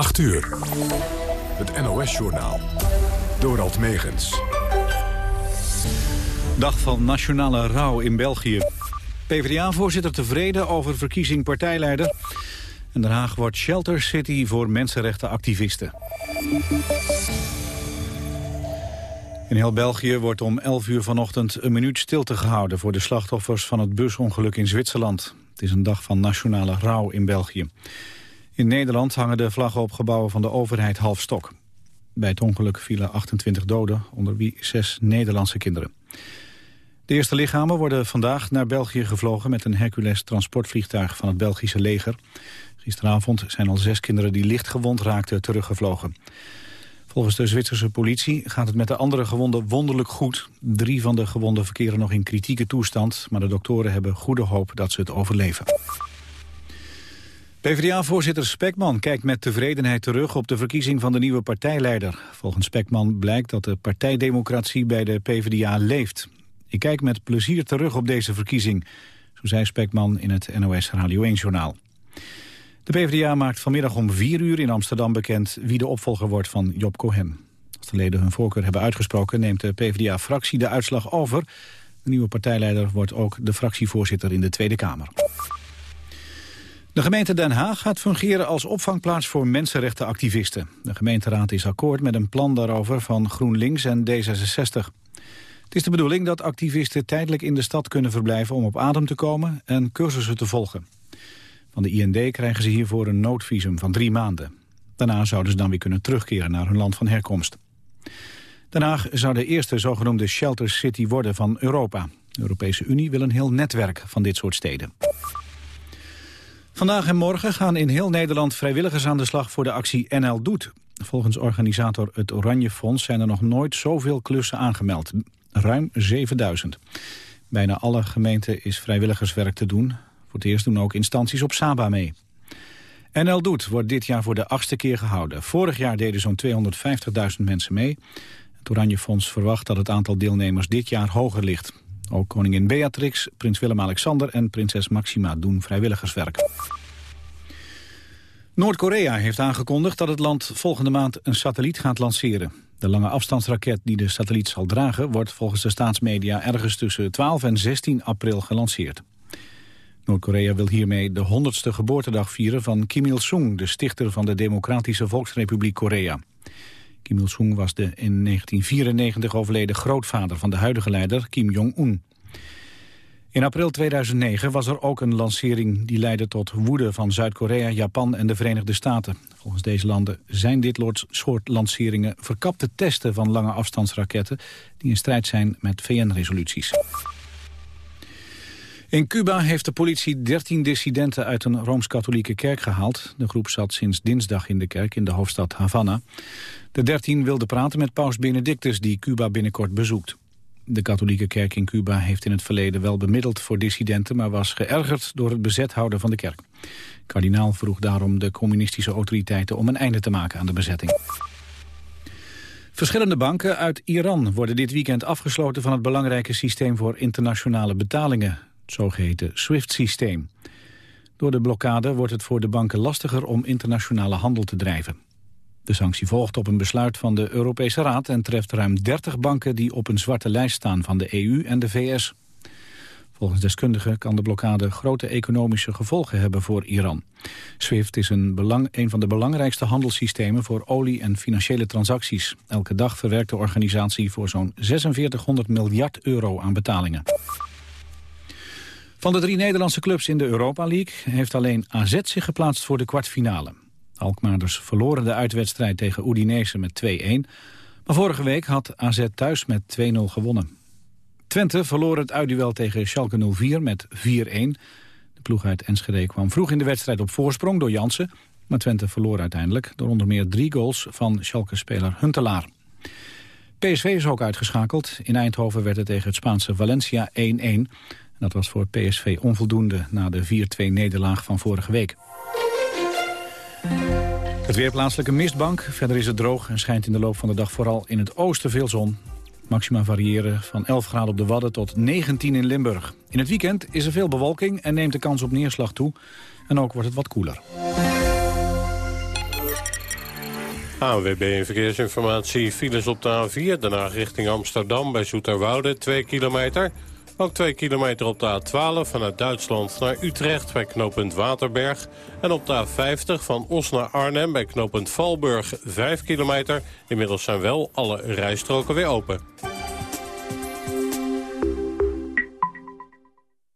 8 uur. Het NOS-journaal. Dorald Megens. Dag van nationale rouw in België. PvdA-voorzitter tevreden over verkiezing partijleider. En Den Haag wordt shelter city voor mensenrechtenactivisten. In heel België wordt om 11 uur vanochtend een minuut stilte gehouden... voor de slachtoffers van het busongeluk in Zwitserland. Het is een dag van nationale rouw in België. In Nederland hangen de vlaggen op gebouwen van de overheid half stok. Bij het ongeluk vielen 28 doden, onder wie zes Nederlandse kinderen. De eerste lichamen worden vandaag naar België gevlogen... met een Hercules transportvliegtuig van het Belgische leger. Gisteravond zijn al zes kinderen die licht gewond raakten teruggevlogen. Volgens de Zwitserse politie gaat het met de andere gewonden wonderlijk goed. Drie van de gewonden verkeren nog in kritieke toestand... maar de doktoren hebben goede hoop dat ze het overleven. PvdA-voorzitter Spekman kijkt met tevredenheid terug op de verkiezing van de nieuwe partijleider. Volgens Spekman blijkt dat de partijdemocratie bij de PvdA leeft. Ik kijk met plezier terug op deze verkiezing, zo zei Spekman in het NOS Radio 1-journaal. De PvdA maakt vanmiddag om vier uur in Amsterdam bekend wie de opvolger wordt van Job Cohen. Als de leden hun voorkeur hebben uitgesproken neemt de PvdA-fractie de uitslag over. De nieuwe partijleider wordt ook de fractievoorzitter in de Tweede Kamer. De gemeente Den Haag gaat fungeren als opvangplaats voor mensenrechtenactivisten. De gemeenteraad is akkoord met een plan daarover van GroenLinks en D66. Het is de bedoeling dat activisten tijdelijk in de stad kunnen verblijven om op adem te komen en cursussen te volgen. Van de IND krijgen ze hiervoor een noodvisum van drie maanden. Daarna zouden ze dan weer kunnen terugkeren naar hun land van herkomst. Den Haag zou de eerste zogenoemde shelter city worden van Europa. De Europese Unie wil een heel netwerk van dit soort steden. Vandaag en morgen gaan in heel Nederland vrijwilligers aan de slag voor de actie NL Doet. Volgens organisator het Oranje Fonds zijn er nog nooit zoveel klussen aangemeld. Ruim 7000. Bijna alle gemeenten is vrijwilligerswerk te doen. Voor het eerst doen ook instanties op Saba mee. NL Doet wordt dit jaar voor de achtste keer gehouden. Vorig jaar deden zo'n 250.000 mensen mee. Het Oranje Fonds verwacht dat het aantal deelnemers dit jaar hoger ligt. Ook koningin Beatrix, prins Willem-Alexander en prinses Maxima doen vrijwilligerswerk. Noord-Korea heeft aangekondigd dat het land volgende maand een satelliet gaat lanceren. De lange afstandsraket die de satelliet zal dragen... wordt volgens de staatsmedia ergens tussen 12 en 16 april gelanceerd. Noord-Korea wil hiermee de 100ste geboortedag vieren van Kim Il-sung... de stichter van de Democratische Volksrepubliek Korea. Kim Il-sung was de in 1994 overleden grootvader van de huidige leider Kim Jong-un. In april 2009 was er ook een lancering die leidde tot woede van Zuid-Korea, Japan en de Verenigde Staten. Volgens deze landen zijn dit soort lanceringen verkapte testen van lange afstandsraketten die in strijd zijn met VN-resoluties. In Cuba heeft de politie 13 dissidenten uit een Rooms-Katholieke kerk gehaald. De groep zat sinds dinsdag in de kerk in de hoofdstad Havana. De 13 wilden praten met paus Benedictus die Cuba binnenkort bezoekt. De katholieke kerk in Cuba heeft in het verleden wel bemiddeld voor dissidenten... maar was geërgerd door het bezet houden van de kerk. Kardinaal vroeg daarom de communistische autoriteiten om een einde te maken aan de bezetting. Verschillende banken uit Iran worden dit weekend afgesloten van het belangrijke systeem voor internationale betalingen, zogeheten SWIFT-systeem. Door de blokkade wordt het voor de banken lastiger om internationale handel te drijven. De sanctie volgt op een besluit van de Europese Raad... en treft ruim 30 banken die op een zwarte lijst staan van de EU en de VS. Volgens deskundigen kan de blokkade grote economische gevolgen hebben voor Iran. SWIFT is een, belang, een van de belangrijkste handelssystemen voor olie- en financiële transacties. Elke dag verwerkt de organisatie voor zo'n 4600 miljard euro aan betalingen. Van de drie Nederlandse clubs in de Europa League heeft alleen AZ zich geplaatst voor de kwartfinale. Alkmaarders verloren de uitwedstrijd tegen Udinese met 2-1. Maar vorige week had AZ thuis met 2-0 gewonnen. Twente verloor het uitduel tegen Schalke 04 met 4-1. De ploeg uit Enschede kwam vroeg in de wedstrijd op voorsprong door Jansen. Maar Twente verloor uiteindelijk door onder meer drie goals van Schalke-speler Huntelaar. PSV is ook uitgeschakeld. In Eindhoven werd het tegen het Spaanse Valencia 1-1. Dat was voor PSV onvoldoende na de 4-2 nederlaag van vorige week. Het weer plaatselijke mistbank. Verder is het droog en schijnt in de loop van de dag vooral in het oosten veel zon. Maxima variëren van 11 graden op de Wadden tot 19 in Limburg. In het weekend is er veel bewolking en neemt de kans op neerslag toe. En ook wordt het wat koeler. ANWB Verkeersinformatie. Files op de A4, daarna richting Amsterdam bij Zoeterwoude, 2 kilometer. Ook 2 kilometer op de A12 vanuit Duitsland naar Utrecht bij knooppunt Waterberg. En op de A50 van Os naar Arnhem bij knooppunt Valburg, 5 kilometer. Inmiddels zijn wel alle rijstroken weer open.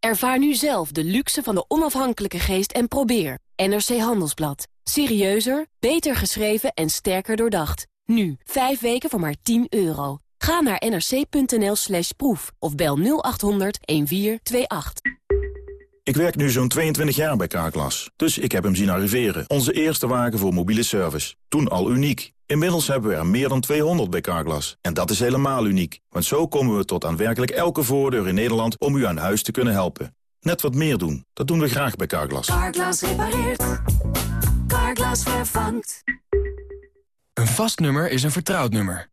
Ervaar nu zelf de luxe van de onafhankelijke geest en probeer. NRC Handelsblad. Serieuzer, beter geschreven en sterker doordacht. Nu, 5 weken voor maar 10 euro. Ga naar nrc.nl slash proef of bel 0800 1428. Ik werk nu zo'n 22 jaar bij Carglass, dus ik heb hem zien arriveren. Onze eerste wagen voor mobiele service. Toen al uniek. Inmiddels hebben we er meer dan 200 bij Carglass. En dat is helemaal uniek, want zo komen we tot aan werkelijk elke voordeur in Nederland om u aan huis te kunnen helpen. Net wat meer doen, dat doen we graag bij Carglass. Carglass repareert. Carglass vervangt. Een vast nummer is een vertrouwd nummer.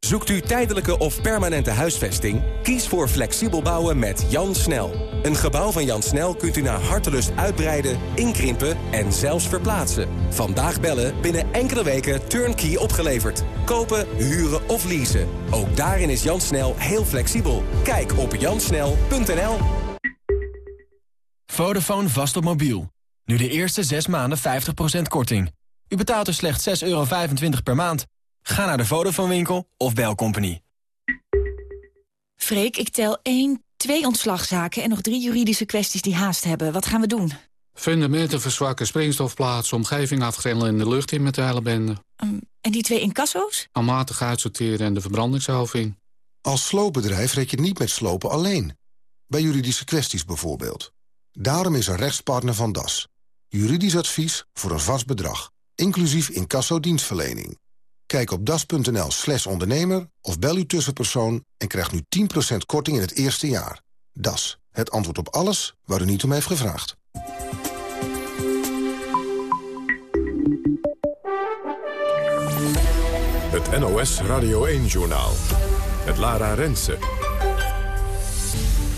Zoekt u tijdelijke of permanente huisvesting? Kies voor flexibel bouwen met Jan Snel. Een gebouw van Jan Snel kunt u naar hartelust uitbreiden, inkrimpen en zelfs verplaatsen. Vandaag bellen, binnen enkele weken turnkey opgeleverd. Kopen, huren of leasen. Ook daarin is Jan Snel heel flexibel. Kijk op jansnel.nl Vodafone vast op mobiel. Nu de eerste 6 maanden 50% korting. U betaalt er slechts 6,25 euro per maand. Ga naar de Vodafone winkel of bel Company. Freek, ik tel 1, twee ontslagzaken en nog drie juridische kwesties die haast hebben. Wat gaan we doen? Fundamenten verzwakken, springstofplaatsen, omgeving afgrendelen en de lucht in met de hele bende. Um, en die twee incasso's? Almatig uitsorteren en de verbrandingshelving. Als sloopbedrijf red je niet met slopen alleen. Bij juridische kwesties bijvoorbeeld. Daarom is er rechtspartner van DAS. Juridisch advies voor een vast bedrag. Inclusief incasso-dienstverlening. Kijk op das.nl slash ondernemer of bel uw tussenpersoon... en krijg nu 10% korting in het eerste jaar. Das, het antwoord op alles waar u niet om heeft gevraagd. Het NOS Radio 1-journaal. Het Lara Rensen.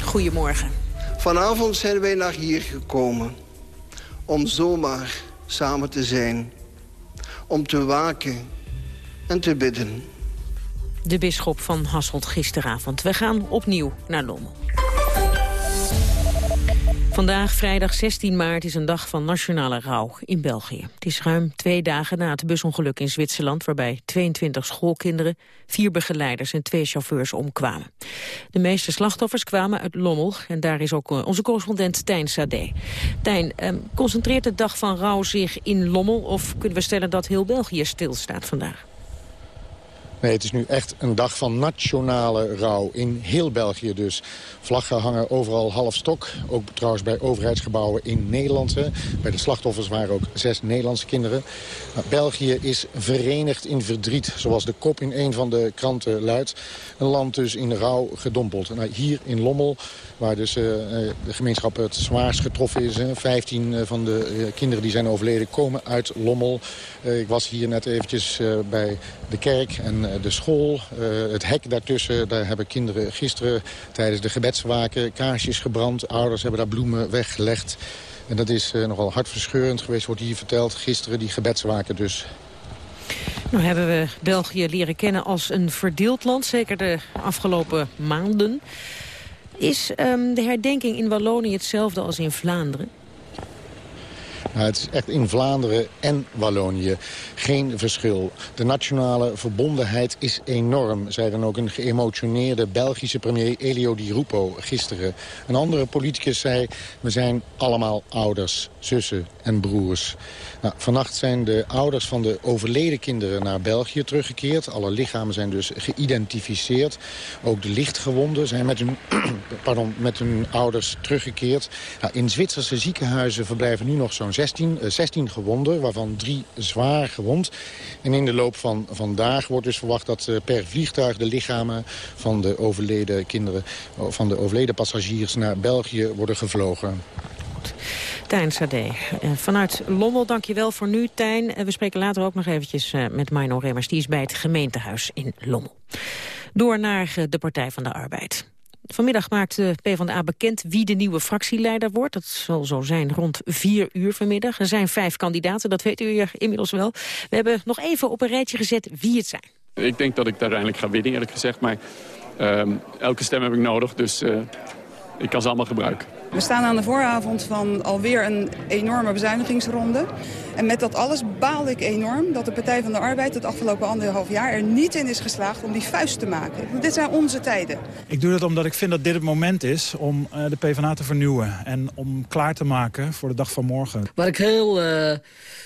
Goedemorgen. Vanavond zijn wij naar hier gekomen om zomaar samen te zijn. Om te waken en te bidden. De bisschop van Hasselt gisteravond. We gaan opnieuw naar Lommel. Vandaag, vrijdag 16 maart, is een dag van nationale rouw in België. Het is ruim twee dagen na het busongeluk in Zwitserland... waarbij 22 schoolkinderen, vier begeleiders en twee chauffeurs omkwamen. De meeste slachtoffers kwamen uit Lommel... en daar is ook eh, onze correspondent Tijn Sade. Tijn, eh, concentreert de dag van rouw zich in Lommel... of kunnen we stellen dat heel België stilstaat vandaag? Nee, het is nu echt een dag van nationale rouw. In heel België dus. Vlaggen hangen overal half stok. Ook trouwens bij overheidsgebouwen in Nederland. Bij de slachtoffers waren ook zes Nederlandse kinderen. Nou, België is verenigd in verdriet. Zoals de kop in een van de kranten luidt. Een land dus in rouw gedompeld. Nou, hier in Lommel waar dus uh, de gemeenschap het zwaarst getroffen is. Hè. 15 uh, van de kinderen die zijn overleden komen uit Lommel. ik was hier net eventjes bij de kerk en de school. het hek daartussen, daar hebben kinderen gisteren tijdens de gebedswaken kaarsjes gebrand. Ouders hebben daar bloemen weggelegd. En dat is nogal hartverscheurend geweest, wordt hier verteld. Gisteren die gebedswaken dus. Nou hebben we België leren kennen als een verdeeld land, zeker de afgelopen maanden. Is um, de herdenking in Wallonië hetzelfde als in Vlaanderen? Het is echt in Vlaanderen en Wallonië geen verschil. De nationale verbondenheid is enorm, zei dan ook een geëmotioneerde Belgische premier Elio Di Rupo gisteren. Een andere politicus zei, we zijn allemaal ouders, zussen en broers. Nou, vannacht zijn de ouders van de overleden kinderen naar België teruggekeerd. Alle lichamen zijn dus geïdentificeerd. Ook de lichtgewonden zijn met hun, pardon, met hun ouders teruggekeerd. Nou, in Zwitserse ziekenhuizen verblijven nu nog zo'n 16, 16 eh, gewonden, waarvan drie zwaar gewond. En in de loop van vandaag wordt dus verwacht dat eh, per vliegtuig de lichamen van de overleden kinderen, van de overleden passagiers naar België worden gevlogen. Tijn Sade. Uh, vanuit Lommel, dankjewel voor nu, Tijn. We spreken later ook nog eventjes met Mino Remmers. Die is bij het gemeentehuis in Lommel. Door naar de Partij van de Arbeid. Vanmiddag maakt de PvdA bekend wie de nieuwe fractieleider wordt. Dat zal zo zijn rond vier uur vanmiddag. Er zijn vijf kandidaten, dat weet u inmiddels wel. We hebben nog even op een rijtje gezet wie het zijn. Ik denk dat ik uiteindelijk ga winnen, eerlijk gezegd. Maar uh, elke stem heb ik nodig, dus uh, ik kan ze allemaal gebruiken. We staan aan de vooravond van alweer een enorme bezuinigingsronde. En met dat alles baalde ik enorm dat de Partij van de Arbeid het afgelopen anderhalf jaar er niet in is geslaagd om die vuist te maken. Dit zijn onze tijden. Ik doe dat omdat ik vind dat dit het moment is om uh, de PvdA te vernieuwen. En om klaar te maken voor de dag van morgen. Waar ik heel uh,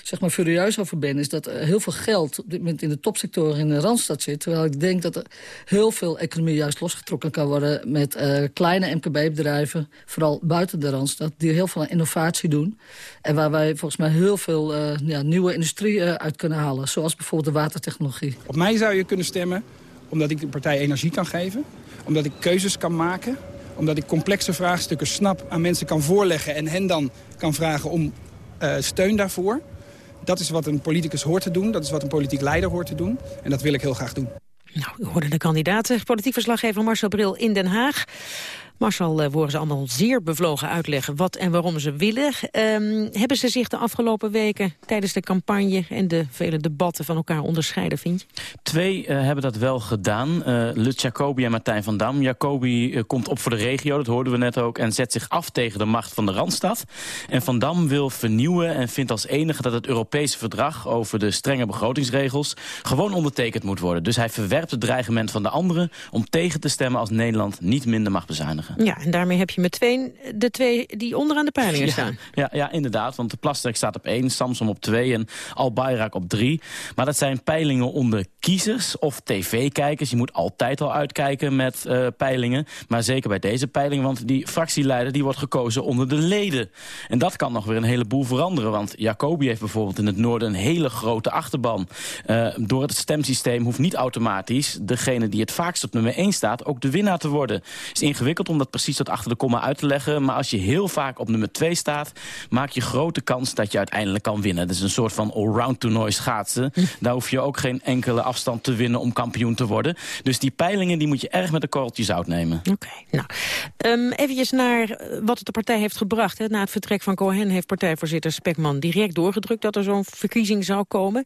zeg maar furieus over ben is dat er heel veel geld op dit moment in de topsectoren in de Randstad zit. Terwijl ik denk dat er heel veel economie juist losgetrokken kan worden met uh, kleine MKB-bedrijven. Vooral buiten de Randstad, die heel veel innovatie doen. En waar wij volgens mij heel veel uh, ja, nieuwe industrie uh, uit kunnen halen. Zoals bijvoorbeeld de watertechnologie. Op mij zou je kunnen stemmen omdat ik de partij energie kan geven. Omdat ik keuzes kan maken. Omdat ik complexe vraagstukken snap aan mensen kan voorleggen... en hen dan kan vragen om uh, steun daarvoor. Dat is wat een politicus hoort te doen. Dat is wat een politiek leider hoort te doen. En dat wil ik heel graag doen. Nou, u hoorde de kandidaten. Politiek verslaggever Marcel Bril in Den Haag. Marcel horen ze allemaal zeer bevlogen uitleggen wat en waarom ze willen. Um, hebben ze zich de afgelopen weken tijdens de campagne en de vele debatten van elkaar onderscheiden, vind je? Twee uh, hebben dat wel gedaan. Uh, Lut Jacobi en Martijn van Dam. Jacobi komt op voor de regio, dat hoorden we net ook, en zet zich af tegen de macht van de Randstad. En Van Dam wil vernieuwen en vindt als enige dat het Europese verdrag over de strenge begrotingsregels gewoon ondertekend moet worden. Dus hij verwerpt het dreigement van de anderen om tegen te stemmen als Nederland niet minder mag bezuinigen. Ja, en daarmee heb je met twee, de twee die onderaan de peilingen staan. Ja, ja, inderdaad, want de Plasterk staat op één, Samsom op twee en Al Bayrak op drie. Maar dat zijn peilingen onder kiezers of tv-kijkers. Je moet altijd al uitkijken met uh, peilingen. Maar zeker bij deze peilingen, want die fractieleider die wordt gekozen onder de leden. En dat kan nog weer een heleboel veranderen. Want Jacobi heeft bijvoorbeeld in het noorden een hele grote achterban. Uh, door het stemsysteem hoeft niet automatisch degene die het vaakst op nummer 1 staat ook de winnaar te worden. Het is ingewikkeld om dat precies tot achter de komma uit te leggen. Maar als je heel vaak op nummer 2 staat, maak je grote kans dat je uiteindelijk kan winnen. Dat is een soort van allround toernooi schaatsen. Daar hoef je ook geen enkele afstand te winnen om kampioen te worden. Dus die peilingen die moet je erg met de korreltjes zout nemen. Oké, okay, nou. Um, eventjes naar eh, wat de partij heeft gebracht. Hè. Na het vertrek van Cohen heeft partijvoorzitter Spekman direct doorgedrukt dat er zo'n verkiezing zou komen.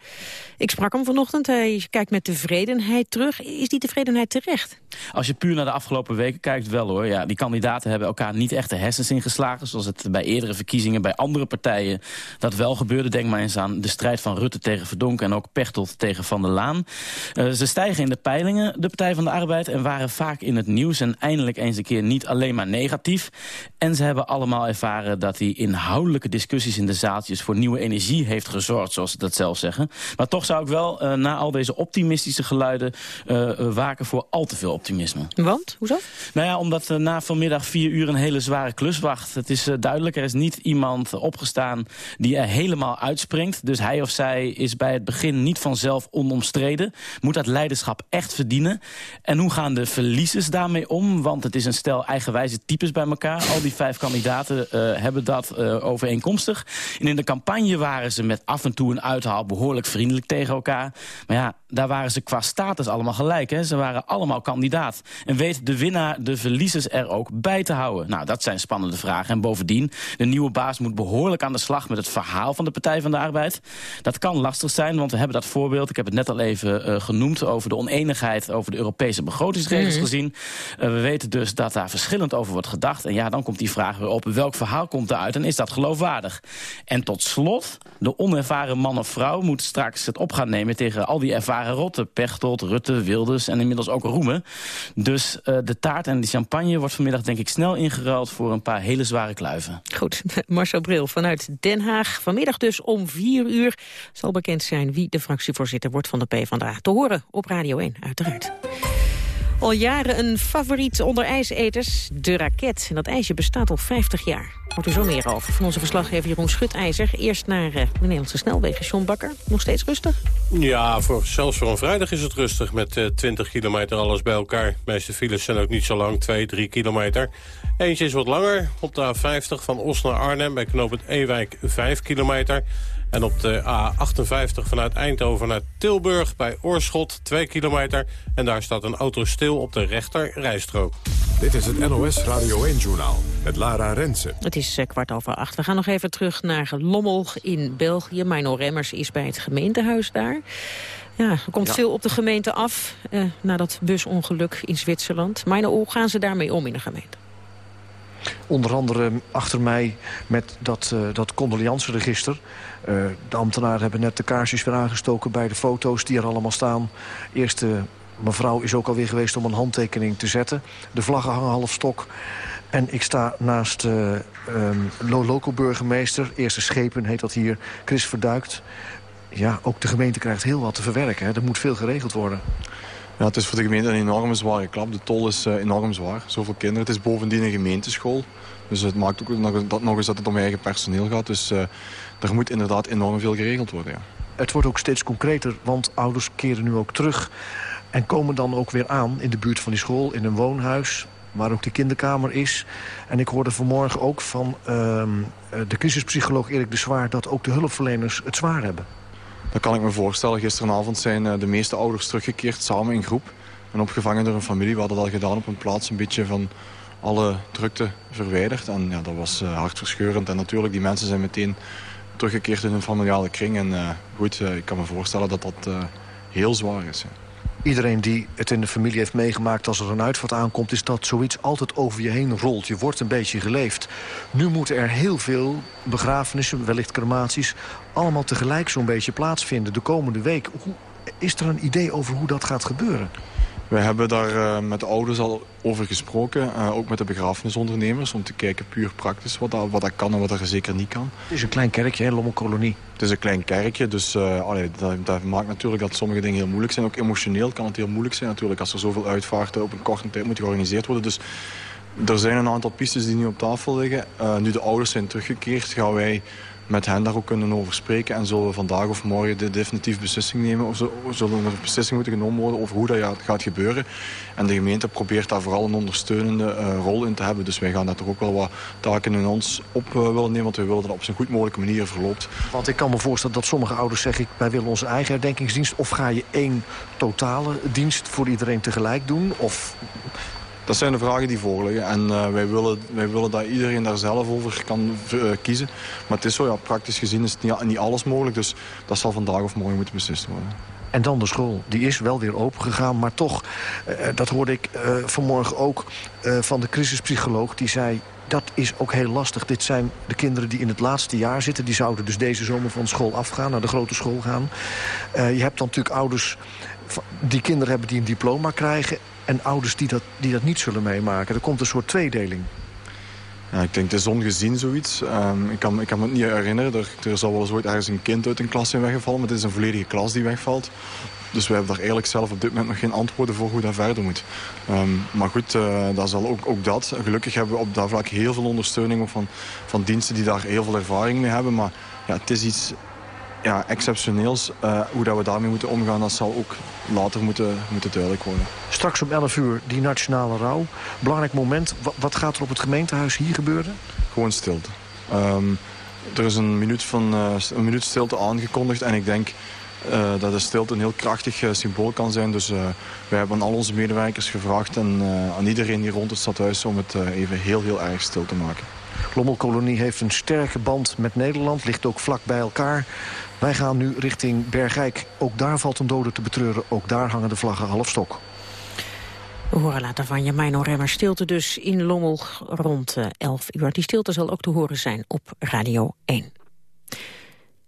Ik sprak hem vanochtend. Hij kijkt met tevredenheid terug. Is die tevredenheid terecht? Als je puur naar de afgelopen weken kijkt, wel hoor. Ja, die kandidaten hebben elkaar niet echt de hersens ingeslagen... zoals het bij eerdere verkiezingen bij andere partijen dat wel gebeurde. Denk maar eens aan de strijd van Rutte tegen Verdonk... en ook Pechtold tegen Van der Laan. Uh, ze stijgen in de peilingen, de Partij van de Arbeid... en waren vaak in het nieuws en eindelijk eens een keer niet alleen maar negatief. En ze hebben allemaal ervaren dat die inhoudelijke discussies in de zaaltjes... voor nieuwe energie heeft gezorgd, zoals ze dat zelf zeggen. Maar toch zou ik wel uh, na al deze optimistische geluiden... Uh, waken voor al te veel optimisme. Want? Hoezo? Nou ja, omdat na vanmiddag vier uur een hele zware klus wacht. Het is uh, duidelijk, er is niet iemand opgestaan die er helemaal uitspringt. Dus hij of zij is bij het begin niet vanzelf onomstreden. Moet dat leiderschap echt verdienen. En hoe gaan de verliezers daarmee om? Want het is een stel eigenwijze types bij elkaar. Al die vijf kandidaten uh, hebben dat overeenkomstig. En in de campagne waren ze met af en toe een uithaal behoorlijk vriendelijk tegen elkaar. Maar ja, daar waren ze qua status allemaal gelijk. Hè? Ze waren allemaal kandidaat. En weet de winnaar de verliezers er ook bij te houden? Nou, dat zijn spannende vragen. En bovendien, de nieuwe baas moet behoorlijk aan de slag... met het verhaal van de Partij van de Arbeid. Dat kan lastig zijn, want we hebben dat voorbeeld... ik heb het net al even uh, genoemd... over de oneenigheid over de Europese begrotingsregels mm. gezien. Uh, we weten dus dat daar verschillend over wordt gedacht. En ja, dan komt die vraag weer op... welk verhaal komt eruit en is dat geloofwaardig? En tot slot, de onervaren man of vrouw... moet straks het op gaan nemen tegen al die ervaren rotten. Pechtold, Rutte, Wilders en inmiddels ook Roemen. Dus uh, de taart en de champagne wordt vanmiddag denk ik snel ingeruild... voor een paar hele zware kluiven. Goed, Marcel Bril vanuit Den Haag. Vanmiddag dus om vier uur zal bekend zijn wie de fractievoorzitter wordt van de PvdA. Te horen op Radio 1, uiteraard. Al jaren een favoriet onder ijseters, de raket. En dat ijsje bestaat al 50 jaar. Hoort er zo meer over van onze verslaggever Jeroen Schutijzer. Eerst naar uh, de Nederlandse snelwegen. John Bakker, nog steeds rustig? Ja, voor, zelfs voor een vrijdag is het rustig met uh, 20 kilometer alles bij elkaar. De meeste files zijn ook niet zo lang, 2, 3 kilometer. Eentje is wat langer, op de A50 van Os naar Arnhem... bij knooppunt Ewijk 5 kilometer... En op de A58 vanuit Eindhoven naar Tilburg bij Oorschot 2 kilometer. En daar staat een auto stil op de rechter rijstrook. Dit is het NOS Radio 1-journaal met Lara Rensen. Het is eh, kwart over acht. We gaan nog even terug naar Lommel in België. Mino Remmers is bij het gemeentehuis daar. Ja, er komt veel op de gemeente af eh, na dat busongeluk in Zwitserland. Mino, hoe gaan ze daarmee om in de gemeente? Onder andere achter mij met dat, uh, dat. Uh, de ambtenaren hebben net de kaarsjes weer aangestoken bij de foto's die er allemaal staan. Eerste mevrouw is ook alweer geweest om een handtekening te zetten. De vlaggen hangen half stok. En ik sta naast uh, um, local burgemeester, eerste schepen heet dat hier, Chris Verduikt. Ja, ook de gemeente krijgt heel wat te verwerken. Er moet veel geregeld worden. Ja, het is voor de gemeente een enorme zware klap. De tol is uh, enorm zwaar. Zoveel kinderen. Het is bovendien een gemeenteschool. Dus het maakt ook nog, dat nog eens dat het om eigen personeel gaat. Dus er moet inderdaad enorm veel geregeld worden. Ja. Het wordt ook steeds concreter, want ouders keren nu ook terug... en komen dan ook weer aan in de buurt van die school, in een woonhuis waar ook de kinderkamer is. En ik hoorde vanmorgen ook van uh, de crisispsycholoog Erik de Zwaar... dat ook de hulpverleners het zwaar hebben. Dat kan ik me voorstellen. Gisteravond zijn de meeste ouders teruggekeerd samen in groep. En opgevangen door een familie. We hadden dat gedaan op een plaats een beetje van alle drukte verwijderd. En ja, dat was uh, hartverscheurend. En natuurlijk, die mensen zijn meteen teruggekeerd in hun familiale kring. En uh, goed, uh, ik kan me voorstellen dat dat heel zwaar is. Ja. Iedereen die het in de familie heeft meegemaakt als er een uitvaart aankomt... is dat zoiets altijd over je heen rolt. Je wordt een beetje geleefd. Nu moeten er heel veel begrafenissen, wellicht crematies... allemaal tegelijk zo'n beetje plaatsvinden de komende week. Is er een idee over hoe dat gaat gebeuren? We hebben daar uh, met de ouders al over gesproken. Uh, ook met de begrafenisondernemers. Om te kijken puur praktisch wat dat, wat dat kan en wat dat zeker niet kan. Het is een klein kerkje, hè, Lommelkolonie. Het is een klein kerkje. Dus uh, allee, dat, dat, maakt natuurlijk dat sommige dingen heel moeilijk zijn. Ook emotioneel kan het heel moeilijk zijn natuurlijk. Als er zoveel uitvaarten op een korte tijd moeten georganiseerd worden. Dus er zijn een aantal pistes die nu op tafel liggen. nu de ouders zijn teruggekeerd gaan wij met hen daar ook kunnen over spreken. En zullen we vandaag of morgen de definitieve beslissing nemen. Of zullen er een beslissing moeten genomen worden over hoe dat gaat gebeuren. En de gemeente probeert daar vooral een ondersteunende uh, rol in te hebben. Dus wij gaan daar toch ook wel wat taken in ons op uh, willen nemen. Want we willen dat op zo'n goed mogelijke manier verloopt. Want ik kan me voorstellen dat sommige ouders zeggen... wij willen onze eigen herdenkingsdienst. Of ga je één totale dienst voor iedereen tegelijk doen? Of dat zijn de vragen die voorliggen. En uh, wij, willen, wij willen dat iedereen daar zelf over kan uh, kiezen. Maar het is zo, ja, praktisch gezien is het niet, niet alles mogelijk. Dus dat zal vandaag of morgen moeten beslist worden. En dan de school. Die is wel weer open gegaan. Maar toch, uh, dat hoorde ik vanmorgen ook van de crisispsycholoog. Die zei, dat is ook heel lastig. Dit zijn de kinderen die in het laatste jaar zitten. Die zouden dus deze zomer van school afgaan, naar de grote school gaan. je hebt dan natuurlijk ouders die kinderen hebben die een diploma krijgen... en ouders die dat, die dat niet zullen meemaken. Er komt een soort tweedeling. Ja, ik denk, het is ongezien zoiets. Um, ik, kan, ik kan me het niet herinneren. Er, er zal wel eens ooit ergens een kind uit een klas zijn weggevallen... maar het is een volledige klas die wegvalt. Dus we hebben daar eerlijk zelf op dit moment nog geen antwoorden voor hoe dat verder moet. Um, maar goed, uh, dat zal ook, ook dat. Gelukkig hebben we op dat vlak heel veel ondersteuning van, van diensten die daar heel veel ervaring mee hebben. Maar ja, het is iets ja, exceptioneels. Uh, hoe dat we daarmee moeten omgaan, dat zal ook later moeten, moeten duidelijk worden. Straks om 11 uur die nationale rouw. Belangrijk moment. Wat, wat gaat er op het gemeentehuis hier gebeuren? Gewoon stilte. Um, er is een minuut, van, uh, een minuut stilte aangekondigd. En ik denk uh, dat de stilte een heel krachtig symbool kan zijn. Dus wij hebben aan al onze medewerkers gevraagd... en aan iedereen hier rond het stadhuis om het even heel, heel erg stil te maken. Lommelkolonie heeft een sterke band met Nederland. Ligt ook vlak bij elkaar. Wij gaan nu richting Bergijk. Ook daar valt een dode te betreuren. Ook daar hangen de vlaggen half stok. We horen later van Jamino Remmer stilte dus in Lommel rond 11 uur. Die stilte zal ook te horen zijn op Radio 1.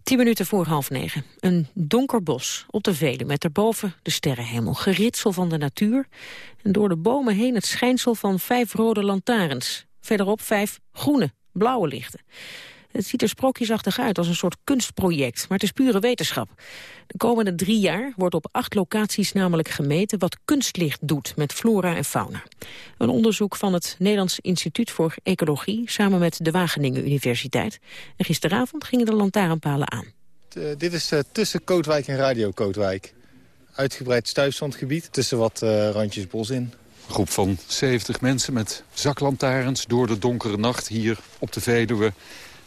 Tien minuten voor half negen. Een donker bos op de Velen met erboven de sterrenhemel. Geritsel van de natuur. En door de bomen heen het schijnsel van vijf rode lantaarns. Verderop vijf groene, blauwe lichten. Het ziet er sprookjesachtig uit als een soort kunstproject, maar het is pure wetenschap. De komende drie jaar wordt op acht locaties namelijk gemeten wat kunstlicht doet met flora en fauna. Een onderzoek van het Nederlands Instituut voor Ecologie samen met de Wageningen Universiteit. En gisteravond gingen de lantaarnpalen aan. Uh, dit is uh, tussen Kootwijk en Radio Kootwijk. Uitgebreid stuifzandgebied tussen wat uh, randjes bos in. Een groep van 70 mensen met zaklantaarns door de donkere nacht hier op de Veluwe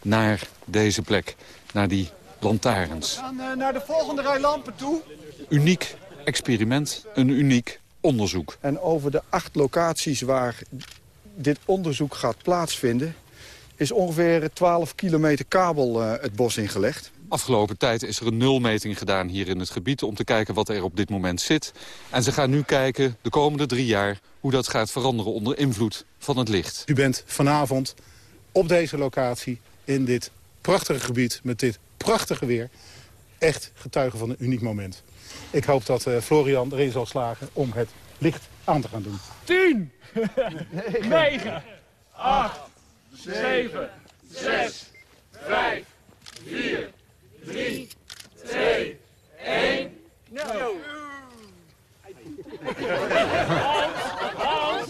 naar deze plek, naar die lantaarns. We gaan uh, naar de volgende rij lampen toe. Uniek experiment, een uniek onderzoek. En over de acht locaties waar dit onderzoek gaat plaatsvinden... is ongeveer 12 kilometer kabel uh, het bos ingelegd. Afgelopen tijd is er een nulmeting gedaan hier in het gebied... om te kijken wat er op dit moment zit. En ze gaan nu kijken, de komende drie jaar... hoe dat gaat veranderen onder invloed van het licht. U bent vanavond op deze locatie in dit prachtige gebied... met dit prachtige weer echt getuige van een uniek moment. Ik hoop dat uh, Florian erin zal slagen om het licht aan te gaan doen. 10, 9, 8, 7, 6, 5, 4, 3, 2, 1, no! Hans,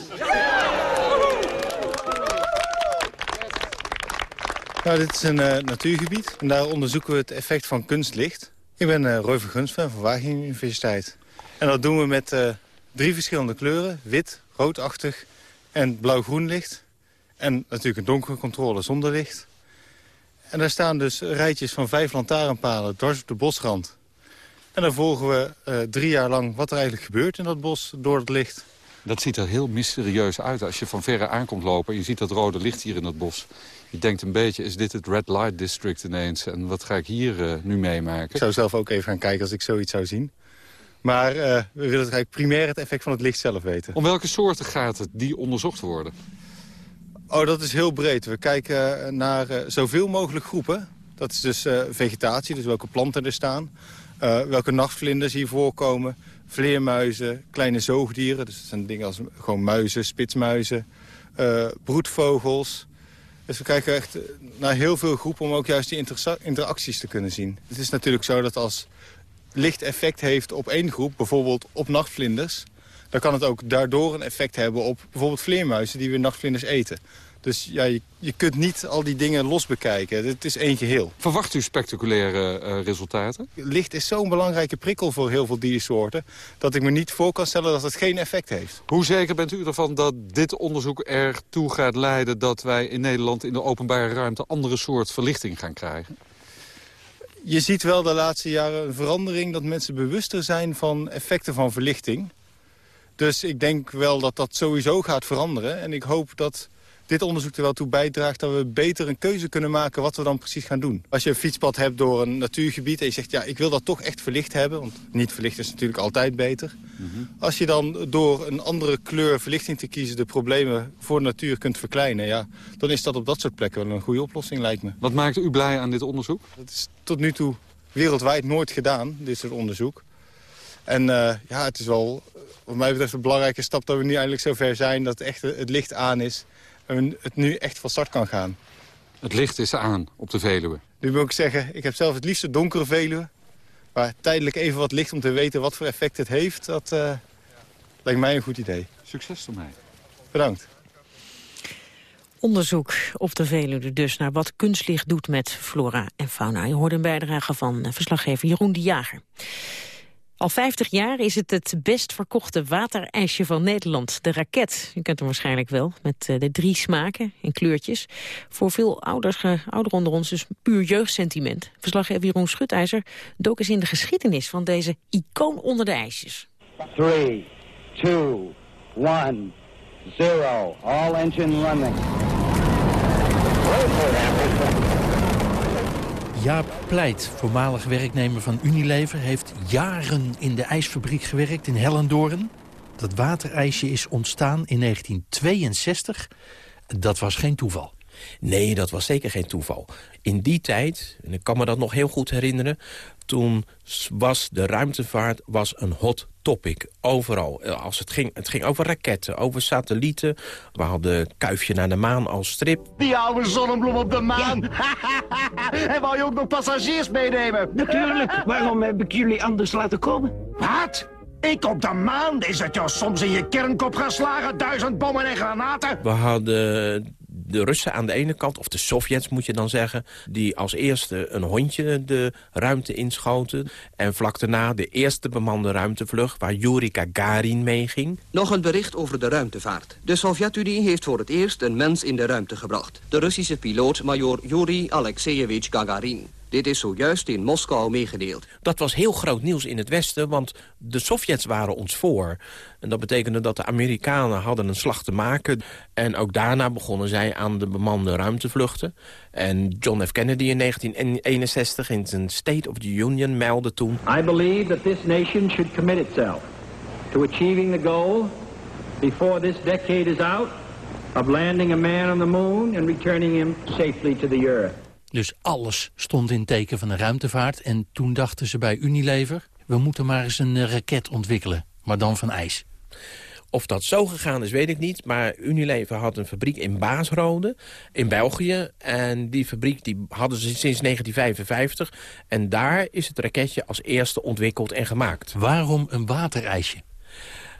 Nou, dit is een uh, natuurgebied en daar onderzoeken we het effect van kunstlicht. Ik ben uh, Roy Vergunsven van Wageningen Universiteit. En dat doen we met uh, drie verschillende kleuren. Wit, roodachtig en blauw-groen licht. En natuurlijk een donkere controle zonder licht. En daar staan dus rijtjes van vijf lantaarnpalen dwars op de bosrand. En dan volgen we uh, drie jaar lang wat er eigenlijk gebeurt in dat bos door het licht. Dat ziet er heel mysterieus uit als je van verre aankomt lopen... en je ziet dat rode licht hier in het bos. Je denkt een beetje, is dit het Red Light District ineens? En wat ga ik hier uh, nu meemaken? Ik zou zelf ook even gaan kijken als ik zoiets zou zien. Maar uh, we willen eigenlijk primair het effect van het licht zelf weten. Om welke soorten gaat het die onderzocht worden? Oh, dat is heel breed. We kijken naar uh, zoveel mogelijk groepen. Dat is dus uh, vegetatie, dus welke planten er staan. Uh, welke nachtvlinders hier voorkomen. Vleermuizen, kleine zoogdieren. Dus dat zijn dingen als gewoon muizen, spitsmuizen. broedvogels. Dus we kijken echt naar heel veel groepen om ook juist die inter interacties te kunnen zien. Het is natuurlijk zo dat als licht effect heeft op één groep, bijvoorbeeld op nachtvlinders... dan kan het ook daardoor een effect hebben op bijvoorbeeld vleermuizen die weer nachtvlinders eten. Dus ja, je, je kunt niet al die dingen los bekijken. Het is één geheel. Verwacht u spectaculaire uh, resultaten? Licht is zo'n belangrijke prikkel voor heel veel diersoorten... dat ik me niet voor kan stellen dat het geen effect heeft. Hoe zeker bent u ervan dat dit onderzoek ertoe gaat leiden... dat wij in Nederland in de openbare ruimte andere soort verlichting gaan krijgen? Je ziet wel de laatste jaren een verandering... dat mensen bewuster zijn van effecten van verlichting. Dus ik denk wel dat dat sowieso gaat veranderen. En ik hoop dat dit onderzoek er wel toe bijdraagt dat we beter een keuze kunnen maken wat we dan precies gaan doen. Als je een fietspad hebt door een natuurgebied en je zegt ja, ik wil dat toch echt verlicht hebben, want niet verlicht is natuurlijk altijd beter. Mm -hmm. Als je dan door een andere kleur verlichting te kiezen de problemen voor de natuur kunt verkleinen, ja, dan is dat op dat soort plekken wel een goede oplossing lijkt me. Wat maakt u blij aan dit onderzoek? Dat is tot nu toe wereldwijd nooit gedaan, dit soort onderzoek. En uh, ja, het is wel, wat mij betreft, een belangrijke stap dat we nu eindelijk zover zijn dat echt het licht aan is en het nu echt van start kan gaan. Het licht is aan op de Veluwe. Nu moet ik zeggen, ik heb zelf het liefste donkere Veluwe. Maar tijdelijk even wat licht om te weten wat voor effect het heeft, dat uh, lijkt mij een goed idee. Succes voor mij. Bedankt. Onderzoek op de Veluwe dus naar wat kunstlicht doet met flora en fauna. Je hoort een bijdrage van verslaggever Jeroen de Jager. Al 50 jaar is het het best verkochte waterijsje van Nederland, de raket. U kent hem waarschijnlijk wel, met de drie smaken en kleurtjes. Voor veel ouders, ouderen onder ons dus puur jeugdsentiment. Verslaggever Jeroen Schutijzer dook eens in de geschiedenis van deze icoon onder de ijsjes. 3, 2, 1, 0. All engine running. Jaap Pleit, voormalig werknemer van Unilever... heeft jaren in de ijsfabriek gewerkt in Hellendoorn. Dat waterijsje is ontstaan in 1962. Dat was geen toeval. Nee, dat was zeker geen toeval. In die tijd, en ik kan me dat nog heel goed herinneren... toen was de ruimtevaart was een hot topic. Overal. Als het, ging, het ging over raketten, over satellieten. We hadden Kuifje naar de maan als strip. Die oude zonnebloem op de maan. en wou je ook nog passagiers meenemen? Natuurlijk. Waarom heb ik jullie anders laten komen? Wat? Ik op de maan? Is het jou soms in je kernkop geslagen? Duizend bommen en granaten? We hadden de Russen aan de ene kant, of de Sovjets moet je dan zeggen... die als eerste een hondje de ruimte inschoten. En vlak daarna de eerste bemande ruimtevlucht waar Yuri Gagarin meeging. Nog een bericht over de ruimtevaart. De Sovjet-Unie heeft voor het eerst een mens in de ruimte gebracht. De Russische piloot major Yuri Alexeyevich Gagarin. Dit is zojuist in Moskou meegedeeld. Dat was heel groot nieuws in het Westen, want de Sovjets waren ons voor. En dat betekende dat de Amerikanen hadden een slag te maken. En ook daarna begonnen zij aan de bemande ruimtevluchten. En John F. Kennedy in 1961 in zijn State of the Union meldde toen... I believe that this nation should commit itself to achieving the goal before this decade is out of landing a man on the moon and returning him safely to the earth. Dus alles stond in teken van de ruimtevaart. En toen dachten ze bij Unilever... we moeten maar eens een raket ontwikkelen, maar dan van ijs. Of dat zo gegaan is, weet ik niet. Maar Unilever had een fabriek in Baasrode, in België. En die fabriek die hadden ze sinds 1955. En daar is het raketje als eerste ontwikkeld en gemaakt. Waarom een waterijsje?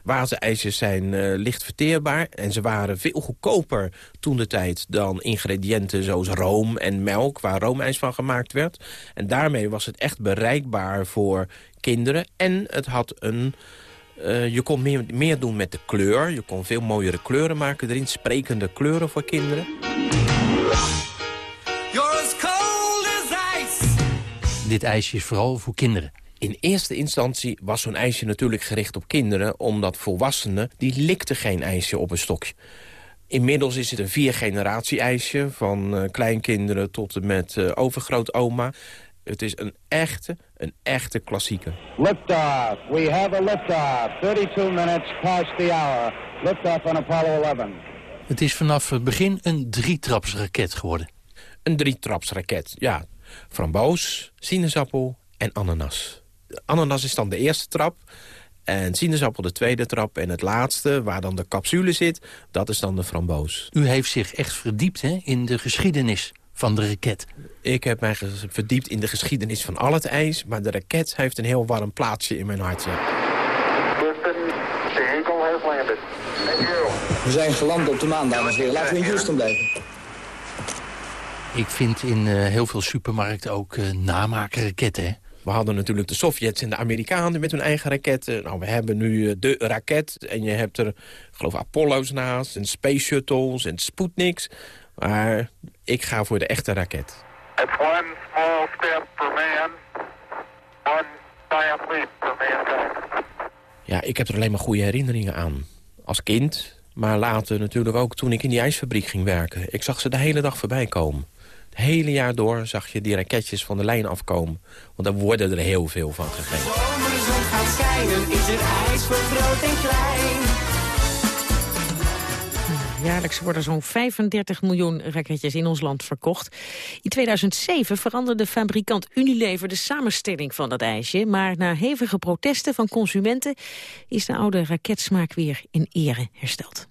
Waterijsjes zijn uh, licht verteerbaar en ze waren veel goedkoper toen de tijd dan ingrediënten zoals room en melk, waar roomijs van gemaakt werd. En daarmee was het echt bereikbaar voor kinderen en het had een... Uh, je kon meer, meer doen met de kleur. Je kon veel mooiere kleuren maken erin. Sprekende kleuren voor kinderen. Dit ijsje is vooral voor kinderen. In eerste instantie was zo'n ijsje natuurlijk gericht op kinderen... omdat volwassenen, die likten geen ijsje op een stokje. Inmiddels is het een vier-generatie-ijsje... van uh, kleinkinderen tot en met uh, overgrootoma. Het is een echte, een echte klassieker. Liftoff. We have a liftoff. 32 minutes past the hour. Liftoff on Apollo 11. Het is vanaf het begin een drietrapsraket geworden. Een drietrapsraket, ja. Framboos, sinaasappel en ananas ananas is dan de eerste trap. En sinaasappel de tweede trap. En het laatste, waar dan de capsule zit, dat is dan de framboos. U heeft zich echt verdiept hè, in de geschiedenis van de raket. Ik heb mij verdiept in de geschiedenis van al het ijs. Maar de raket heeft een heel warm plaatsje in mijn hart. We zijn geland op de maan, dames en heren. Laten we in Houston blijven. Ik vind in uh, heel veel supermarkten ook uh, namakenraketten, hè? We hadden natuurlijk de Sovjets en de Amerikanen met hun eigen raketten. Nou, we hebben nu eh, de raket en je hebt er, ik geloof, Apollo's naast... en Space Shuttles en Sputniks. Maar ik ga voor de echte raket. It's one small step for man, one giant leap for mankind. Ja, ik heb er alleen maar goede herinneringen aan. Als kind, maar later natuurlijk ook toen ik in die ijsfabriek ging werken. Ik zag ze de hele dag voorbij komen. Het hele jaar door zag je die raketjes van de lijn afkomen. Want daar worden er heel veel van gegeven. Gaat schijnen, is het ijs voor groot en klein. Jaarlijks worden zo'n 35 miljoen raketjes in ons land verkocht. In 2007 veranderde fabrikant Unilever de samenstelling van dat ijsje. Maar na hevige protesten van consumenten is de oude raketsmaak weer in ere hersteld.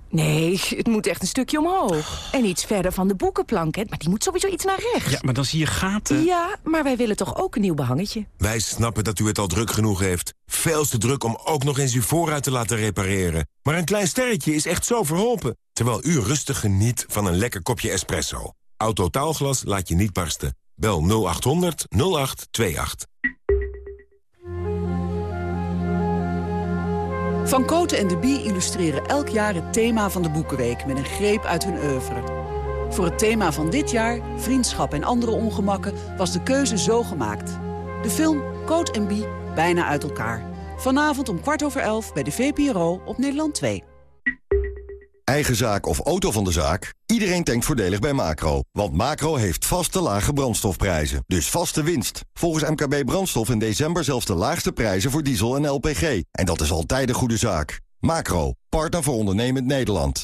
nee, het moet echt een stukje omhoog. En iets verder van de boekenplank, hè? maar die moet sowieso iets naar rechts. Ja, maar dan zie je gaten. Ja, maar wij willen toch ook een nieuw behangetje? Wij snappen dat u het al druk genoeg heeft. Veel te druk om ook nog eens uw voorruit te laten repareren. Maar een klein sterretje is echt zo verholpen. Terwijl u rustig geniet van een lekker kopje espresso. Autotaalglas laat je niet barsten. Bel 0800 0828. Van Koten en de Bie illustreren elk jaar het thema van de Boekenweek... met een greep uit hun oeuvre. Voor het thema van dit jaar, vriendschap en andere ongemakken... was de keuze zo gemaakt. De film Coat en Bie, bijna uit elkaar. Vanavond om kwart over elf bij de VPRO op Nederland 2. Eigen zaak of auto van de zaak? Iedereen denkt voordelig bij Macro. Want Macro heeft vaste lage brandstofprijzen. Dus vaste winst. Volgens MKB Brandstof in december zelfs de laagste prijzen voor diesel en LPG. En dat is altijd een goede zaak. Macro, partner voor ondernemend Nederland.